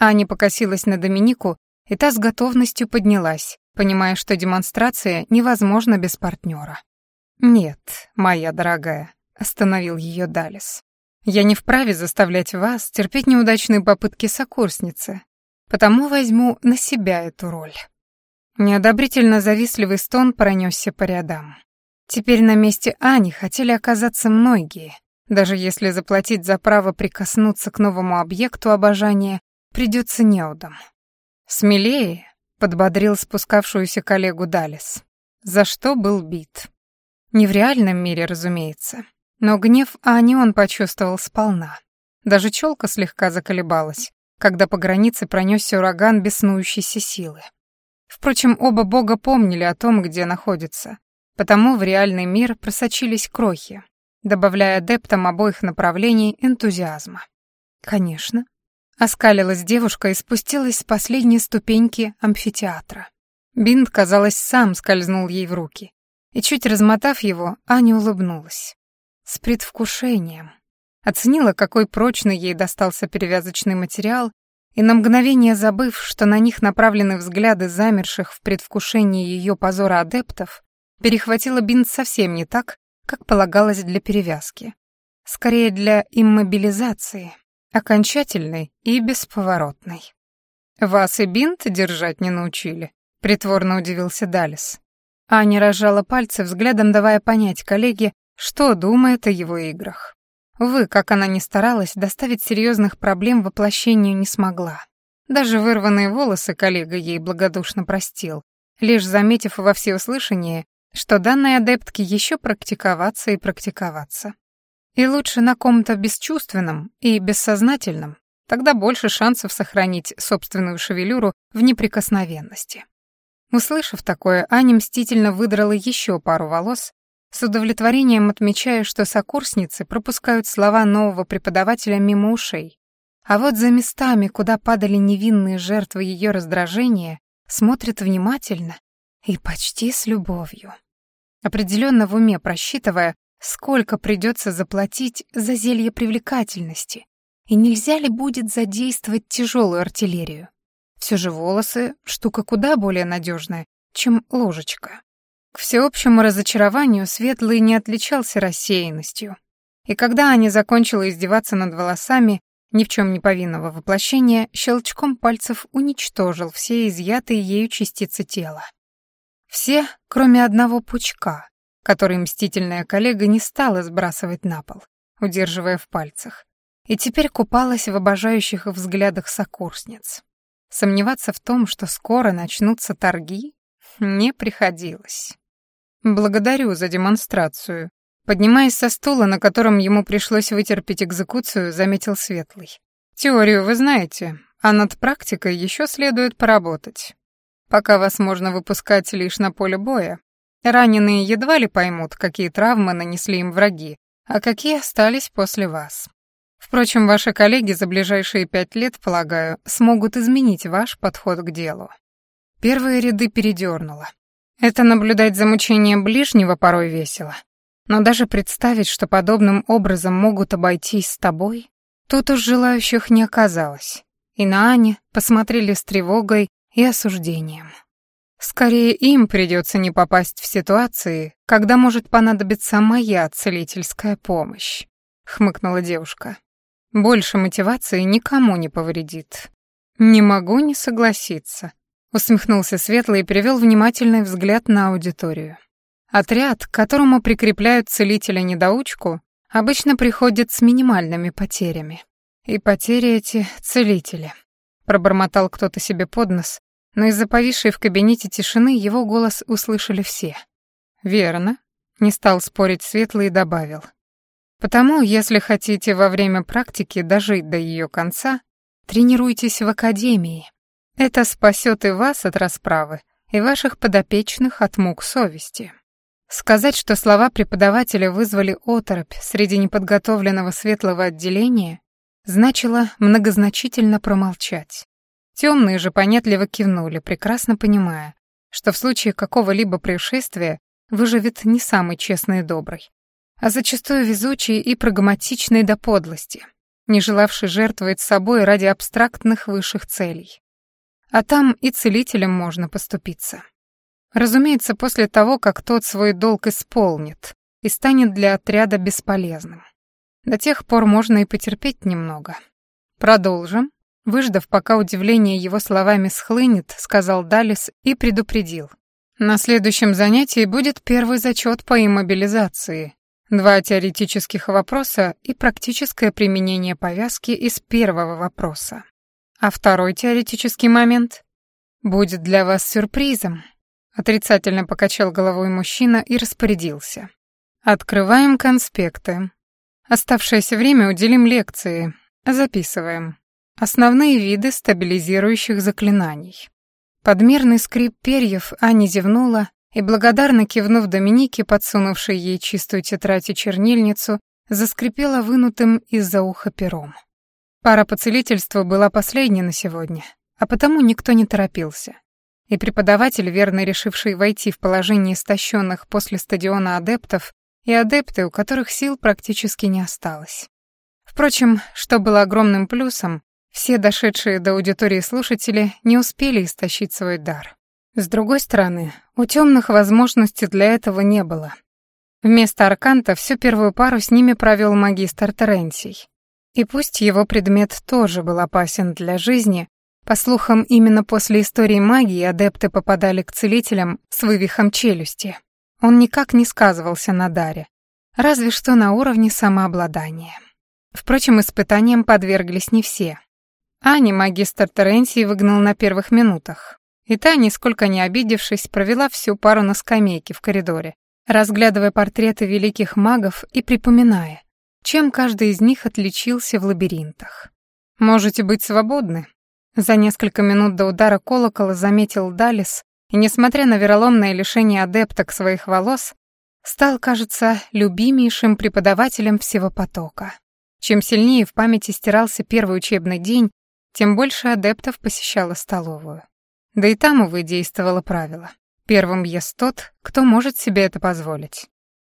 Аня покосилась на Доминику, и та с готовностью поднялась, понимая, что демонстрация невозможна без партнера. «Нет, моя дорогая, остановил ее Далис. Я не вправе заставлять вас терпеть неудачные попытки сокурсницы, потому возьму на себя эту роль. Неодобрительно завистливый стон пронесся по рядам. Теперь на месте Ани хотели оказаться многие, даже если заплатить за право прикоснуться к новому объекту обожания придется неудом. «Смелее», — подбодрил спускавшуюся коллегу Далис, за что был бит. Не в реальном мире, разумеется, но гнев Ани он почувствовал сполна. Даже челка слегка заколебалась, когда по границе пронесся ураган беснующейся силы. Впрочем, оба бога помнили о том, где находятся, потому в реальный мир просочились крохи, добавляя адептам обоих направлений энтузиазма. «Конечно». Оскалилась девушка и спустилась с последней ступеньки амфитеатра. Бинт, казалось, сам скользнул ей в руки. И чуть размотав его, Аня улыбнулась с предвкушением. Оценила, какой прочный ей достался перевязочный материал, и на мгновение забыв, что на них направлены взгляды замерших в предвкушении ее позора адептов, перехватила бинт совсем не так, как полагалось для перевязки. скорее для иммобилизации, окончательной и бесповоротной. «Вас и бинт держать не научили?» — притворно удивился Далис. Аня разжала пальцы, взглядом давая понять коллеге, что думает о его играх. Увы, как она ни старалась, доставить серьезных проблем воплощению не смогла. Даже вырванные волосы коллега ей благодушно простил, лишь заметив во всеуслышание, что данной адептке еще практиковаться и практиковаться. И лучше на ком-то бесчувственном и бессознательном, тогда больше шансов сохранить собственную шевелюру в неприкосновенности. Услышав такое, Аня мстительно выдрала еще пару волос, с удовлетворением отмечая, что сокурсницы пропускают слова нового преподавателя мимо ушей. А вот за местами, куда падали невинные жертвы ее раздражения, смотрят внимательно и почти с любовью. Определенно в уме просчитывая, сколько придется заплатить за зелье привлекательности, и нельзя ли будет задействовать тяжелую артиллерию. Все же волосы — штука куда более надежная, чем ложечка. К всеобщему разочарованию Светлый не отличался рассеянностью. И когда Аня закончила издеваться над волосами ни в чем не повинного воплощения, щелчком пальцев уничтожил все изъятые ею частицы тела. Все, кроме одного пучка, который мстительная коллега не стала сбрасывать на пол, удерживая в пальцах, и теперь купалась в обожающих взглядах сокурсниц. Сомневаться в том, что скоро начнутся торги, не приходилось. «Благодарю за демонстрацию». Поднимаясь со стула, на котором ему пришлось вытерпеть экзекуцию, заметил Светлый. «Теорию вы знаете, а над практикой еще следует поработать. Пока вас можно выпускать лишь на поле боя, раненые едва ли поймут, какие травмы нанесли им враги, а какие остались после вас. Впрочем, ваши коллеги за ближайшие пять лет, полагаю, смогут изменить ваш подход к делу». Первые ряды передернуло. Это наблюдать за мучением ближнего порой весело. Но даже представить, что подобным образом могут обойтись с тобой, тут уж желающих не оказалось. И на Ане посмотрели с тревогой и осуждением. Скорее им придется не попасть в ситуации, когда может понадобиться моя целительская помощь, хмыкнула девушка. Больше мотивации никому не повредит. Не могу не согласиться. Усмехнулся Светлый и перевел внимательный взгляд на аудиторию. Отряд, к которому прикрепляют целителя-недоучку, обычно приходит с минимальными потерями. И потери эти — целители. Пробормотал кто-то себе под нос, но из-за повисшей в кабинете тишины его голос услышали все. «Верно», — не стал спорить Светлый и добавил. «Потому, если хотите во время практики дожить до ее конца, тренируйтесь в академии, это спасет и вас от расправы, и ваших подопечных от мук совести. Сказать, что слова преподавателя вызвали оторопь среди неподготовленного светлого отделения, значило многозначительно промолчать. Темные же понятливо кивнули, прекрасно понимая, что в случае какого-либо происшествия выживет не самый честный и добрый, а зачастую везучий и прагматичный до подлости, не желавший жертвовать собой ради абстрактных высших целей. А там и целителем можно поступиться. Разумеется, после того, как тот свой долг исполнит и станет для отряда бесполезным. До тех пор можно и потерпеть немного. Продолжим. Выждав, пока удивление его словами схлынет, сказал Далис и предупредил. На следующем занятии будет первый зачет по иммобилизации. Два теоретических вопроса и практическое применение повязки из первого вопроса. А второй теоретический момент будет для вас сюрпризом. Отрицательно покачал головой мужчина и распорядился. Открываем конспекты. Оставшееся время уделим лекции. Записываем. Основные виды стабилизирующих заклинаний. Подмерный скрип перьев Аня зевнула и, благодарно кивнув Доминике, подсунувшей ей чистую тетрадь и чернильницу, заскрипела вынутым из-за уха пером. Пара по целительству была последней на сегодня, а потому никто не торопился. И преподаватель, верно решивший войти в положение истощенных после стадиона адептов, и адепты, у которых сил практически не осталось. Впрочем, что было огромным плюсом, все дошедшие до аудитории слушатели не успели истощить свой дар. С другой стороны, у темных возможностей для этого не было. Вместо Арканта всю первую пару с ними провел магистр Теренсий. И пусть его предмет тоже был опасен для жизни, по слухам, именно после истории магии адепты попадали к целителям с вывихом челюсти. Он никак не сказывался на даре, разве что на уровне самообладания. Впрочем, испытаниям подверглись не все. Ани магистр Теренсий выгнал на первых минутах, и та, нисколько не обидевшись, провела всю пару на скамейке в коридоре, разглядывая портреты великих магов и припоминая, чем каждый из них отличился в лабиринтах. «Можете быть свободны», за несколько минут до удара колокола заметил Далис, и, несмотря на вероломное лишение адепток своих волос, стал, кажется, любимейшим преподавателем всего потока. Чем сильнее в памяти стирался первый учебный день, тем больше адептов посещало столовую. Да и там, увы, действовало правило. Первым ест тот, кто может себе это позволить.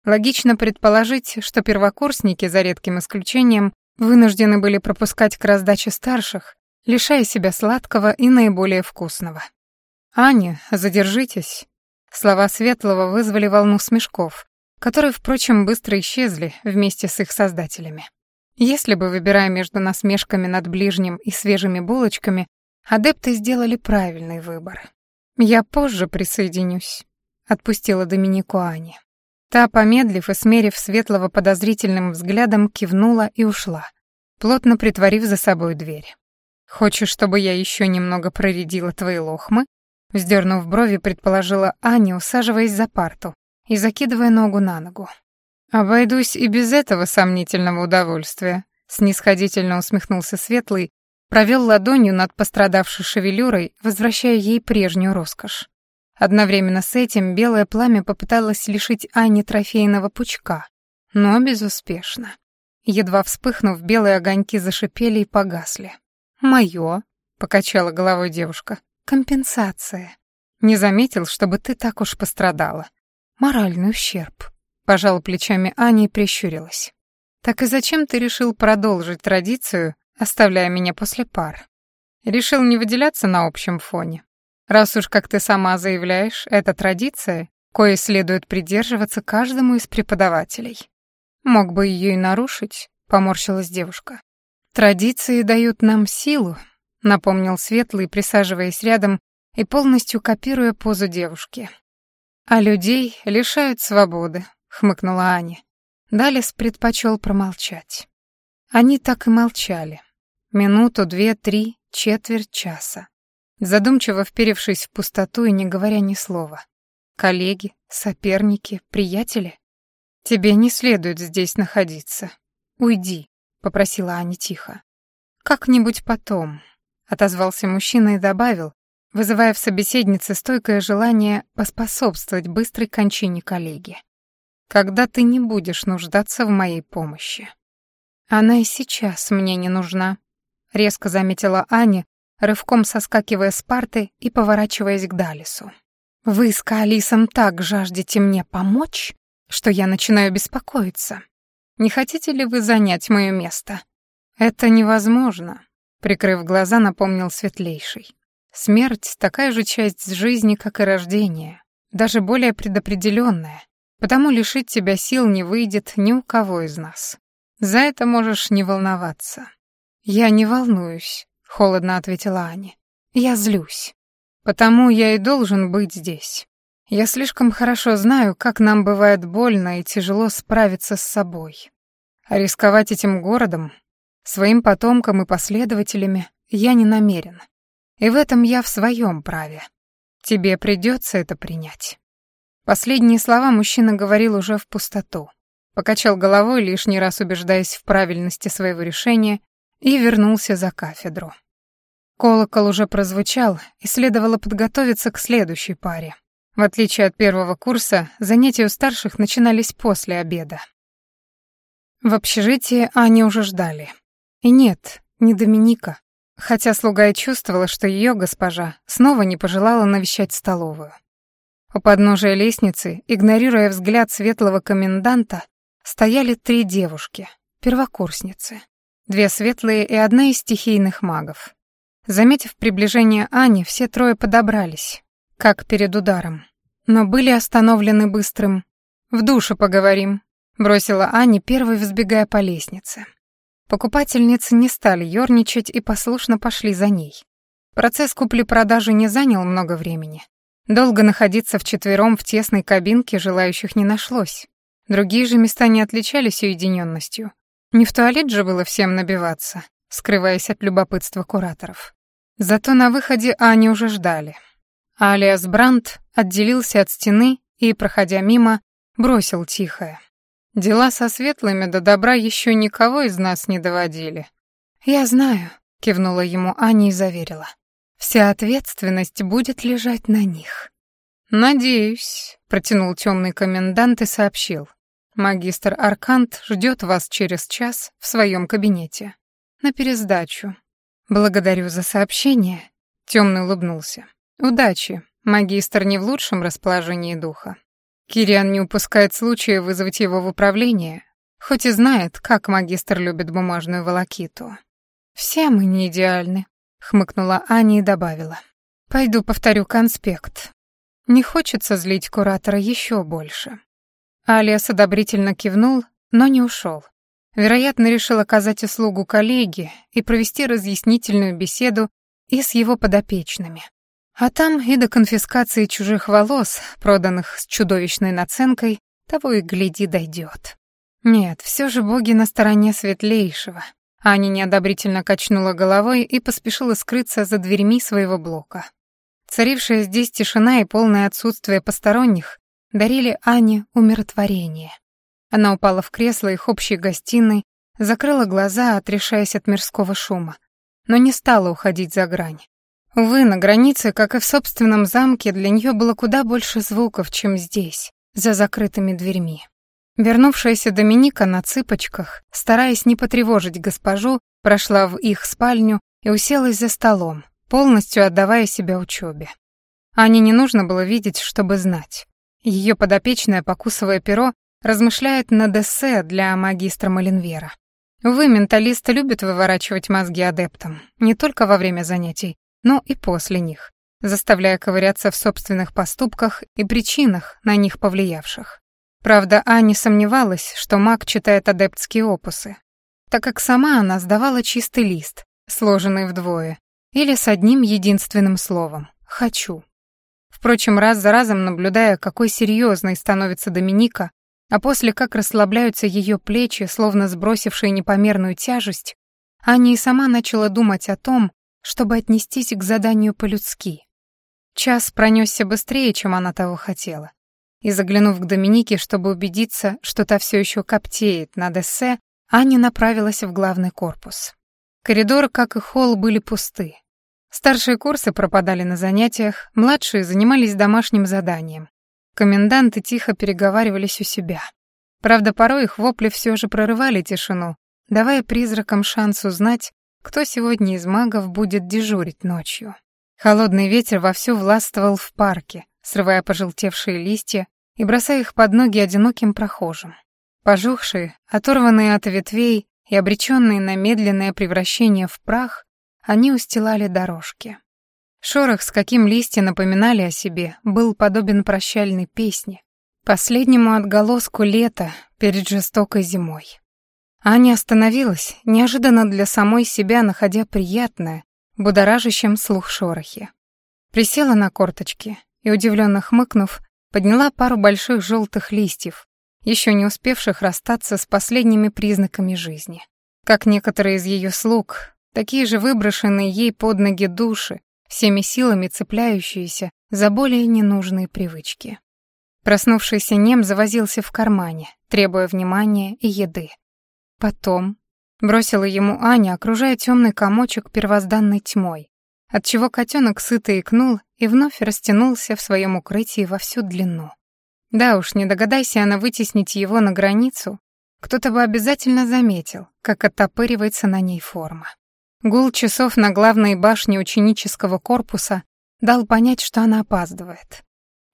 Логично предположить, что первокурсники, за редким исключением, вынуждены были пропускать к раздаче старших, лишая себя сладкого и наиболее вкусного. «Аня, задержитесь». Слова Светлого вызвали волну смешков, которые, впрочем, быстро исчезли вместе с их создателями. Если бы, выбирая между насмешками над ближним и свежими булочками, адепты сделали правильный выбор. «Я позже присоединюсь», — отпустила Доминику Ани. Та, помедлив и смерив Светлого подозрительным взглядом, кивнула и ушла, плотно притворив за собой дверь. «Хочешь, чтобы я еще немного проредила твои лохмы?» Вздернув брови, предположила Аня, усаживаясь за парту и закидывая ногу на ногу. «Обойдусь и без этого сомнительного удовольствия», — снисходительно усмехнулся Светлый, провел ладонью над пострадавшей шевелюрой, возвращая ей прежнюю роскошь. Одновременно с этим белое пламя попыталось лишить Ани трофейного пучка, но безуспешно. Едва вспыхнув, белые огоньки зашипели и погасли. «Моё», — покачала головой девушка, — «компенсация. Не заметил, чтобы ты так уж пострадала. Моральный ущерб», — пожала плечами Аня и прищурилась. «Так и зачем ты решил продолжить традицию, оставляя меня после пар? Решил не выделяться на общем фоне? Раз уж, как ты сама заявляешь, это традиция, кое следует придерживаться каждому из преподавателей. Мог бы ее и нарушить», — поморщилась девушка. «Традиции дают нам силу», — напомнил Светлый, присаживаясь рядом и полностью копируя позу девушки. «А людей лишают свободы», — хмыкнула Аня. Далес предпочел промолчать. Они так и молчали. Минуту, две, три, четверть часа. Задумчиво вперевшись в пустоту и не говоря ни слова. «Коллеги, соперники, приятели? Тебе не следует здесь находиться. Уйди» попросила Аня тихо. Как-нибудь потом, отозвался мужчина и добавил, вызывая в собеседнице стойкое желание поспособствовать быстрой кончине коллеги. Когда ты не будешь нуждаться в моей помощи. Она и сейчас мне не нужна, резко заметила Аня, рывком соскакивая с парты и поворачиваясь к Далису. Вы с Каалисом так жаждете мне помочь, что я начинаю беспокоиться. Не хотите ли вы занять мое место?» «Это невозможно», — прикрыв глаза, напомнил Светлейший. «Смерть — такая же часть жизни, как и рождение, даже более предопределенная, потому лишить тебя сил не выйдет ни у кого из нас. За это можешь не волноваться». «Я не волнуюсь», — холодно ответила Аня. «Я злюсь. Потому я и должен быть здесь. Я слишком хорошо знаю, как нам бывает больно и тяжело справиться с собой. А рисковать этим городом, своим потомкам и последователями я не намерен. И в этом я в своем праве. Тебе придется это принять. Последние слова мужчина говорил уже в пустоту. Покачал головой, лишний раз убеждаясь в правильности своего решения, и вернулся за кафедру. Колокол уже прозвучал, и следовало подготовиться к следующей паре. В отличие от первого курса, занятия у старших начинались после обеда. В общежитии Ани уже ждали. И нет, не Доминика, хотя слуга и чувствовала, что ее госпожа снова не пожелала навещать столовую. У подножия лестницы, игнорируя взгляд светлого коменданта, стояли три девушки, первокурсницы, две светлые и одна из стихийных магов. Заметив приближение Ани, все трое подобрались, как перед ударом, но были остановлены быстрым в душе поговорим», — бросила Аня, первой взбегая по лестнице. Покупательницы не стали ёрничать и послушно пошли за ней. Процесс купли-продажи не занял много времени. Долго находиться вчетвером в тесной кабинке желающих не нашлось. Другие же места не отличались уединенностью. Не в туалет же было всем набиваться, скрываясь от любопытства кураторов. Зато на выходе Ани уже ждали. Алиас Брандт отделился от стены и, проходя мимо, бросил тихое. «Дела со светлыми до добра еще никого из нас не доводили». «Я знаю», — кивнула ему Аня и заверила. «Вся ответственность будет лежать на них». «Надеюсь», — протянул темный комендант и сообщил. «Магистр Аркант ждет вас через час в своем кабинете. На пересдачу. Благодарю за сообщение», — темный улыбнулся. «Удачи. Магистр не в лучшем расположении духа. Кириан не упускает случая вызвать его в управление, хоть и знает, как магистр любит бумажную волокиту. «Все мы не идеальны», — хмыкнула Аня и добавила. «Пойду повторю конспект. Не хочется злить куратора еще больше». Алиас одобрительно кивнул, но не ушел. Вероятно, решил оказать услугу коллеге и провести разъяснительную беседу и с его подопечными. А там и до конфискации чужих волос, проданных с чудовищной наценкой, того и гляди дойдет. Нет, все же боги на стороне светлейшего. Аня неодобрительно качнула головой и поспешила скрыться за дверьми своего блока. Царившая здесь тишина и полное отсутствие посторонних дарили Ане умиротворение. Она упала в кресло их общей гостиной, закрыла глаза, отрешаясь от мирского шума, но не стала уходить за грань. Увы, на границе, как и в собственном замке, для нее было куда больше звуков, чем здесь, за закрытыми дверьми. Вернувшаяся Доминика на цыпочках, стараясь не потревожить госпожу, прошла в их спальню и уселась за столом, полностью отдавая себя учебе. Ане не нужно было видеть, чтобы знать. Ее подопечная, покусывая перо, размышляет над эссе для магистра Малинвера. Увы, менталисты любят выворачивать мозги адептам, не только во время занятий, но и после них, заставляя ковыряться в собственных поступках и причинах, на них повлиявших. Правда, Аня сомневалась, что маг читает адептские опусы, так как сама она сдавала чистый лист, сложенный вдвое, или с одним единственным словом «хочу». Впрочем, раз за разом наблюдая, какой серьезной становится Доминика, а после как расслабляются ее плечи, словно сбросившие непомерную тяжесть, Аня и сама начала думать о том, чтобы отнестись к заданию по-людски. Час пронесся быстрее, чем она того хотела. И заглянув к Доминике, чтобы убедиться, что та все еще коптеет на эссе, Аня направилась в главный корпус. Коридоры, как и холл, были пусты. Старшие курсы пропадали на занятиях, младшие занимались домашним заданием. Коменданты тихо переговаривались у себя. Правда, порой их вопли все же прорывали тишину, давая призракам шанс узнать, кто сегодня из магов будет дежурить ночью. Холодный ветер вовсю властвовал в парке, срывая пожелтевшие листья и бросая их под ноги одиноким прохожим. Пожухшие, оторванные от ветвей и обреченные на медленное превращение в прах, они устилали дорожки. Шорох, с каким листья напоминали о себе, был подобен прощальной песне, последнему отголоску лета перед жестокой зимой. Аня остановилась, неожиданно для самой себя, находя приятное, будоражащим слух шорохи. Присела на корточки и, удивленно хмыкнув, подняла пару больших желтых листьев, еще не успевших расстаться с последними признаками жизни. Как некоторые из ее слуг, такие же выброшенные ей под ноги души, всеми силами цепляющиеся за более ненужные привычки. Проснувшийся Нем завозился в кармане, требуя внимания и еды. Потом бросила ему Аня, окружая темный комочек первозданной тьмой, отчего котенок сыто икнул и вновь растянулся в своем укрытии во всю длину. Да уж, не догадайся она вытеснить его на границу, кто-то бы обязательно заметил, как оттопыривается на ней форма. Гул часов на главной башне ученического корпуса дал понять, что она опаздывает.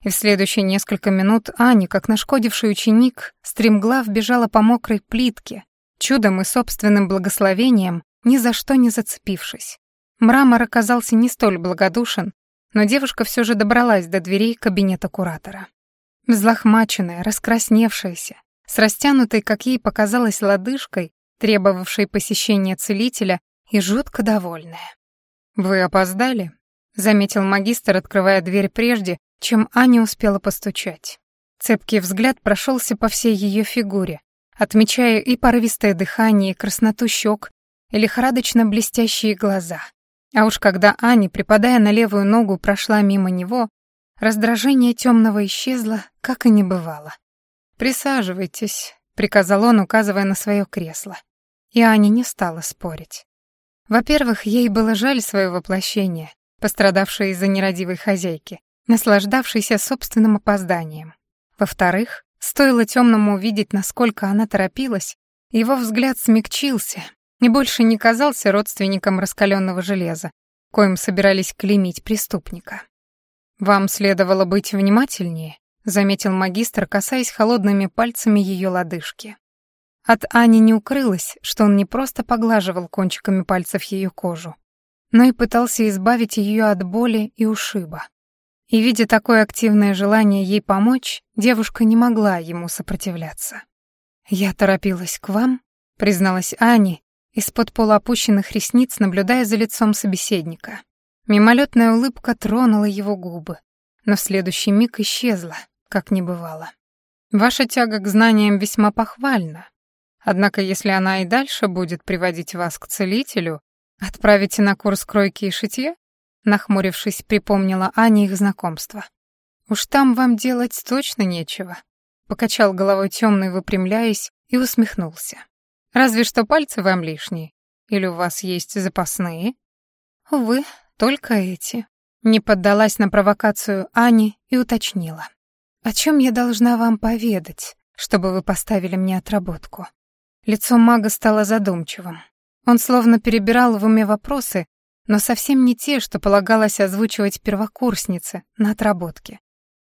И в следующие несколько минут Аня, как нашкодивший ученик, стремглав бежала по мокрой плитке, чудом и собственным благословением, ни за что не зацепившись. Мрамор оказался не столь благодушен, но девушка все же добралась до дверей кабинета куратора. взлохмаченная, раскрасневшаяся, с растянутой, как ей показалось, лодыжкой, требовавшей посещения целителя, и жутко довольная. «Вы опоздали?» — заметил магистр, открывая дверь прежде, чем Аня успела постучать. Цепкий взгляд прошелся по всей ее фигуре, отмечая и порывистое дыхание, и красноту щек, и лихорадочно блестящие глаза. А уж когда Аня, припадая на левую ногу, прошла мимо него, раздражение темного исчезло, как и не бывало. «Присаживайтесь», — приказал он, указывая на свое кресло. И Аня не стала спорить. Во-первых, ей было жаль свое воплощение, пострадавшее из-за нерадивой хозяйки, наслаждавшейся собственным опозданием. Во-вторых, стоило темному увидеть, насколько она торопилась, его взгляд смягчился и больше не казался родственником раскаленного железа, коим собирались клеймить преступника. «Вам следовало быть внимательнее», — заметил магистр, касаясь холодными пальцами ее лодыжки. От Ани не укрылось, что он не просто поглаживал кончиками пальцев ее кожу, но и пытался избавить ее от боли и ушиба. И, видя такое активное желание ей помочь, девушка не могла ему сопротивляться. «Я торопилась к вам», — призналась Ани, из-под полуопущенных ресниц, наблюдая за лицом собеседника. Мимолетная улыбка тронула его губы, но в следующий миг исчезла, как не бывало. «Ваша тяга к знаниям весьма похвальна, Однако, если она и дальше будет приводить вас к целителю, отправите на курс кройки и шитья?» Нахмурившись, припомнила Аня их знакомство. «Уж там вам делать точно нечего», — покачал головой темный, выпрямляясь, и усмехнулся. «Разве что пальцы вам лишние. Или у вас есть запасные?» «Увы, только эти». Не поддалась на провокацию Ани и уточнила. «О чем я должна вам поведать, чтобы вы поставили мне отработку?» Лицо мага стало задумчивым. Он словно перебирал в уме вопросы, но совсем не те, что полагалось озвучивать первокурснице на отработке.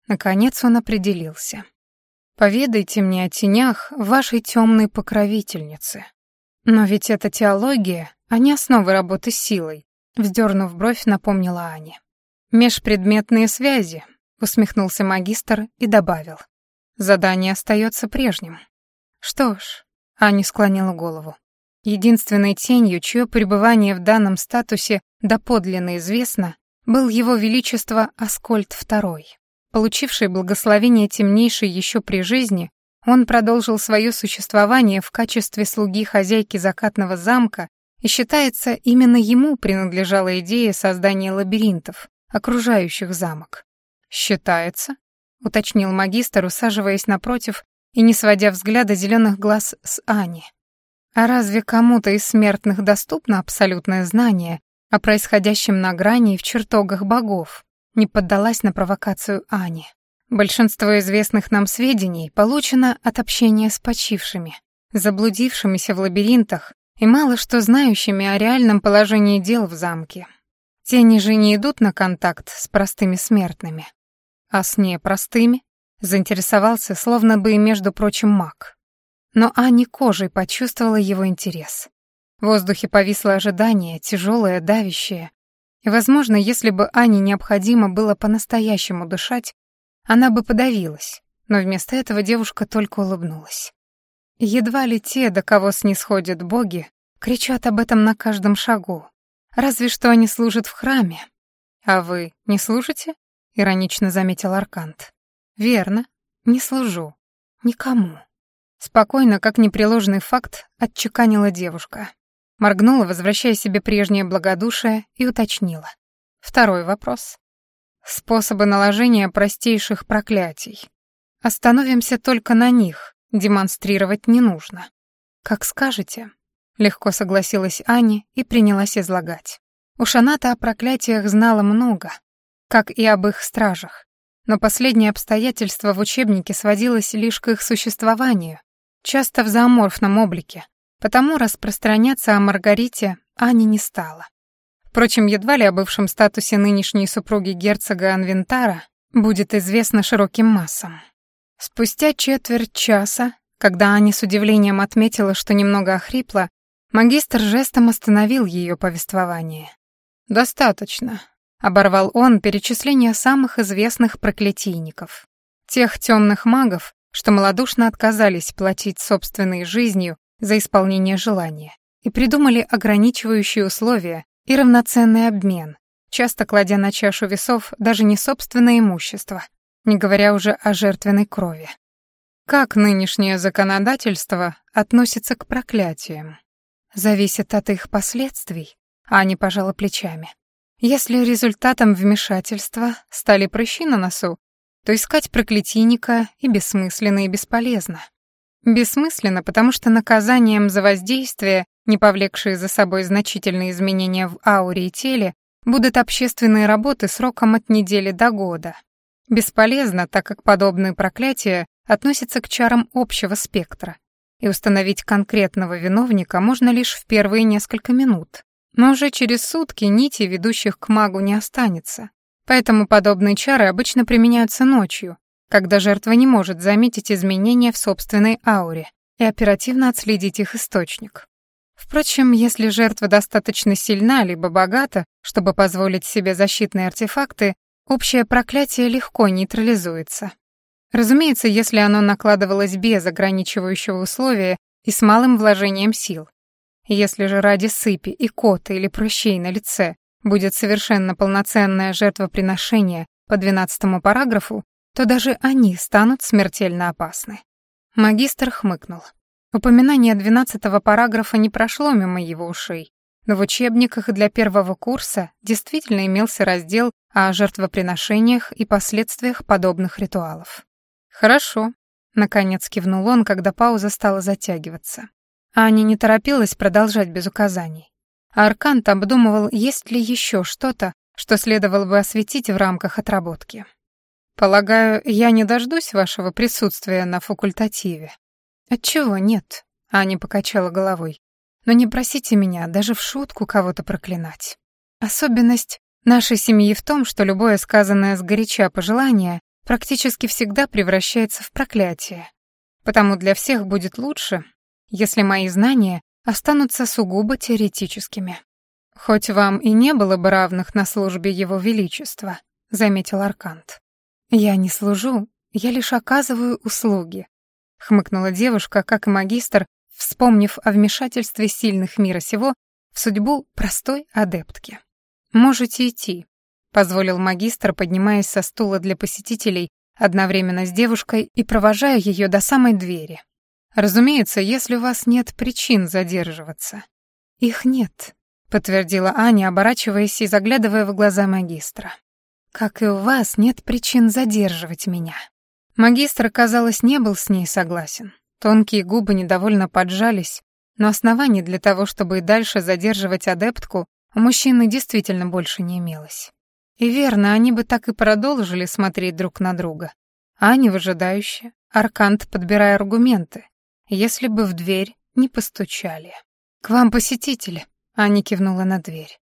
Наконец он определился. «Поведайте мне о тенях вашей темной покровительницы. Но ведь это теология, а не основы работы силой», вздернув бровь, напомнила Аня. «Межпредметные связи», — усмехнулся магистр и добавил. «Задание остается прежним». «Что ж, Аня склонила голову. Единственной тенью, чье пребывание в данном статусе доподлинно известно, был его величество Аскольд II. Получивший благословение темнейшей еще при жизни, он продолжил свое существование в качестве слуги хозяйки закатного замка, и считается, именно ему принадлежала идея создания лабиринтов, окружающих замок. «Считается?» — уточнил магистр, усаживаясь напротив и не сводя взгляда зеленых глаз с Ани. А разве кому-то из смертных доступно абсолютное знание о происходящем на грани и в чертогах богов? Не поддалась на провокацию Ани. Большинство известных нам сведений получено от общения с почившими, заблудившимися в лабиринтах и мало что знающими о реальном положении дел в замке. Тени же не идут на контакт с простыми смертными. А с непростыми Заинтересовался, словно бы и, между прочим, маг. Но Аня кожей почувствовала его интерес. В воздухе повисло ожидание, тяжелое, давящее. Возможно, если бы Ане необходимо было по-настоящему дышать, она бы подавилась, но вместо этого девушка только улыбнулась. Едва ли те, до кого снисходят боги, кричат об этом на каждом шагу. Разве что они служат в храме. А вы не служите? иронично заметил Аркант. «Верно. Не служу. Никому». Спокойно, как непреложный факт, отчеканила девушка. Моргнула, возвращая себе прежнее благодушие, и уточнила. Второй вопрос. Способы наложения простейших проклятий. Остановимся только на них, демонстрировать не нужно. Как скажете. Легко согласилась Аня и принялась излагать. Уж она-то о проклятиях знала много, как и об их стражах но последнее обстоятельство в учебнике сводилось лишь к их существованию, часто в зооморфном облике, потому распространяться о Маргарите Аня не стала. Впрочем, едва ли о бывшем статусе нынешней супруги герцога Анвентара будет известно широким массам. Спустя четверть часа, когда Аня с удивлением отметила, что немного охрипла, магистр жестом остановил ее повествование. «Достаточно. Оборвал он перечисление самых известных проклятийников. Тех темных магов, что малодушно отказались платить собственной жизнью за исполнение желания и придумали ограничивающие условия и равноценный обмен, часто кладя на чашу весов даже не собственное имущество, не говоря уже о жертвенной крови. Как нынешнее законодательство относится к проклятиям? Зависит от их последствий, а не пожала плечами. Если результатом вмешательства стали прыщи на носу, то искать проклятийника и бессмысленно, и бесполезно. Бессмысленно, потому что наказанием за воздействие, не повлекшие за собой значительные изменения в ауре и теле, будут общественные работы сроком от недели до года. Бесполезно, так как подобные проклятия относятся к чарам общего спектра, и установить конкретного виновника можно лишь в первые несколько минут. Но уже через сутки нити, ведущих к магу, не останется. Поэтому подобные чары обычно применяются ночью, когда жертва не может заметить изменения в собственной ауре и оперативно отследить их источник. Впрочем, если жертва достаточно сильна либо богата, чтобы позволить себе защитные артефакты, общее проклятие легко нейтрализуется. Разумеется, если оно накладывалось без ограничивающего условия и с малым вложением сил. Если же ради сыпи и кота или прыщей на лице будет совершенно полноценное жертвоприношение по двенадцатому параграфу, то даже они станут смертельно опасны. Магистр хмыкнул. Упоминание двенадцатого параграфа не прошло мимо его ушей, но в учебниках для первого курса действительно имелся раздел о жертвоприношениях и последствиях подобных ритуалов. «Хорошо», — наконец кивнул он, когда пауза стала затягиваться. Аня не торопилась продолжать без указаний. Аркант обдумывал, есть ли еще что-то, что следовало бы осветить в рамках отработки. «Полагаю, я не дождусь вашего присутствия на факультативе». «Отчего нет?» — Аня покачала головой. «Но не просите меня даже в шутку кого-то проклинать. Особенность нашей семьи в том, что любое сказанное сгоряча пожелание практически всегда превращается в проклятие. Потому для всех будет лучше, если мои знания останутся сугубо теоретическими. Хоть вам и не было бы равных на службе Его Величества, заметил Аркант. Я не служу, я лишь оказываю услуги, хмыкнула девушка, как и магистр, вспомнив о вмешательстве сильных мира сего в судьбу простой адептки. Можете идти, позволил магистр, поднимаясь со стула для посетителей одновременно с девушкой и провожая ее до самой двери. Разумеется, если у вас нет причин задерживаться. Их нет, подтвердила Аня, оборачиваясь и заглядывая в глаза магистра. Как и у вас нет причин задерживать меня. Магистр, казалось, не был с ней согласен. Тонкие губы недовольно поджались, но оснований для того, чтобы и дальше задерживать адептку, у мужчины действительно больше не имелось. И верно, они бы так и продолжили смотреть друг на друга. Аня выжидающе, Аркант подбирая аргументы, если бы в дверь не постучали. «К вам посетители», — Аня кивнула на дверь.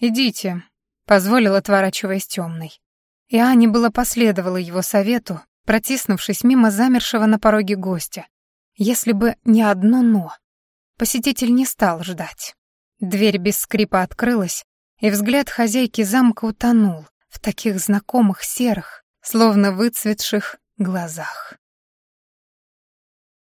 «Идите», — позволил, отворачиваясь темной. И Аня было последовала его совету, протиснувшись мимо замершего на пороге гостя. Если бы не одно «но». Посетитель не стал ждать. Дверь без скрипа открылась, и взгляд хозяйки замка утонул в таких знакомых серых, словно выцветших глазах.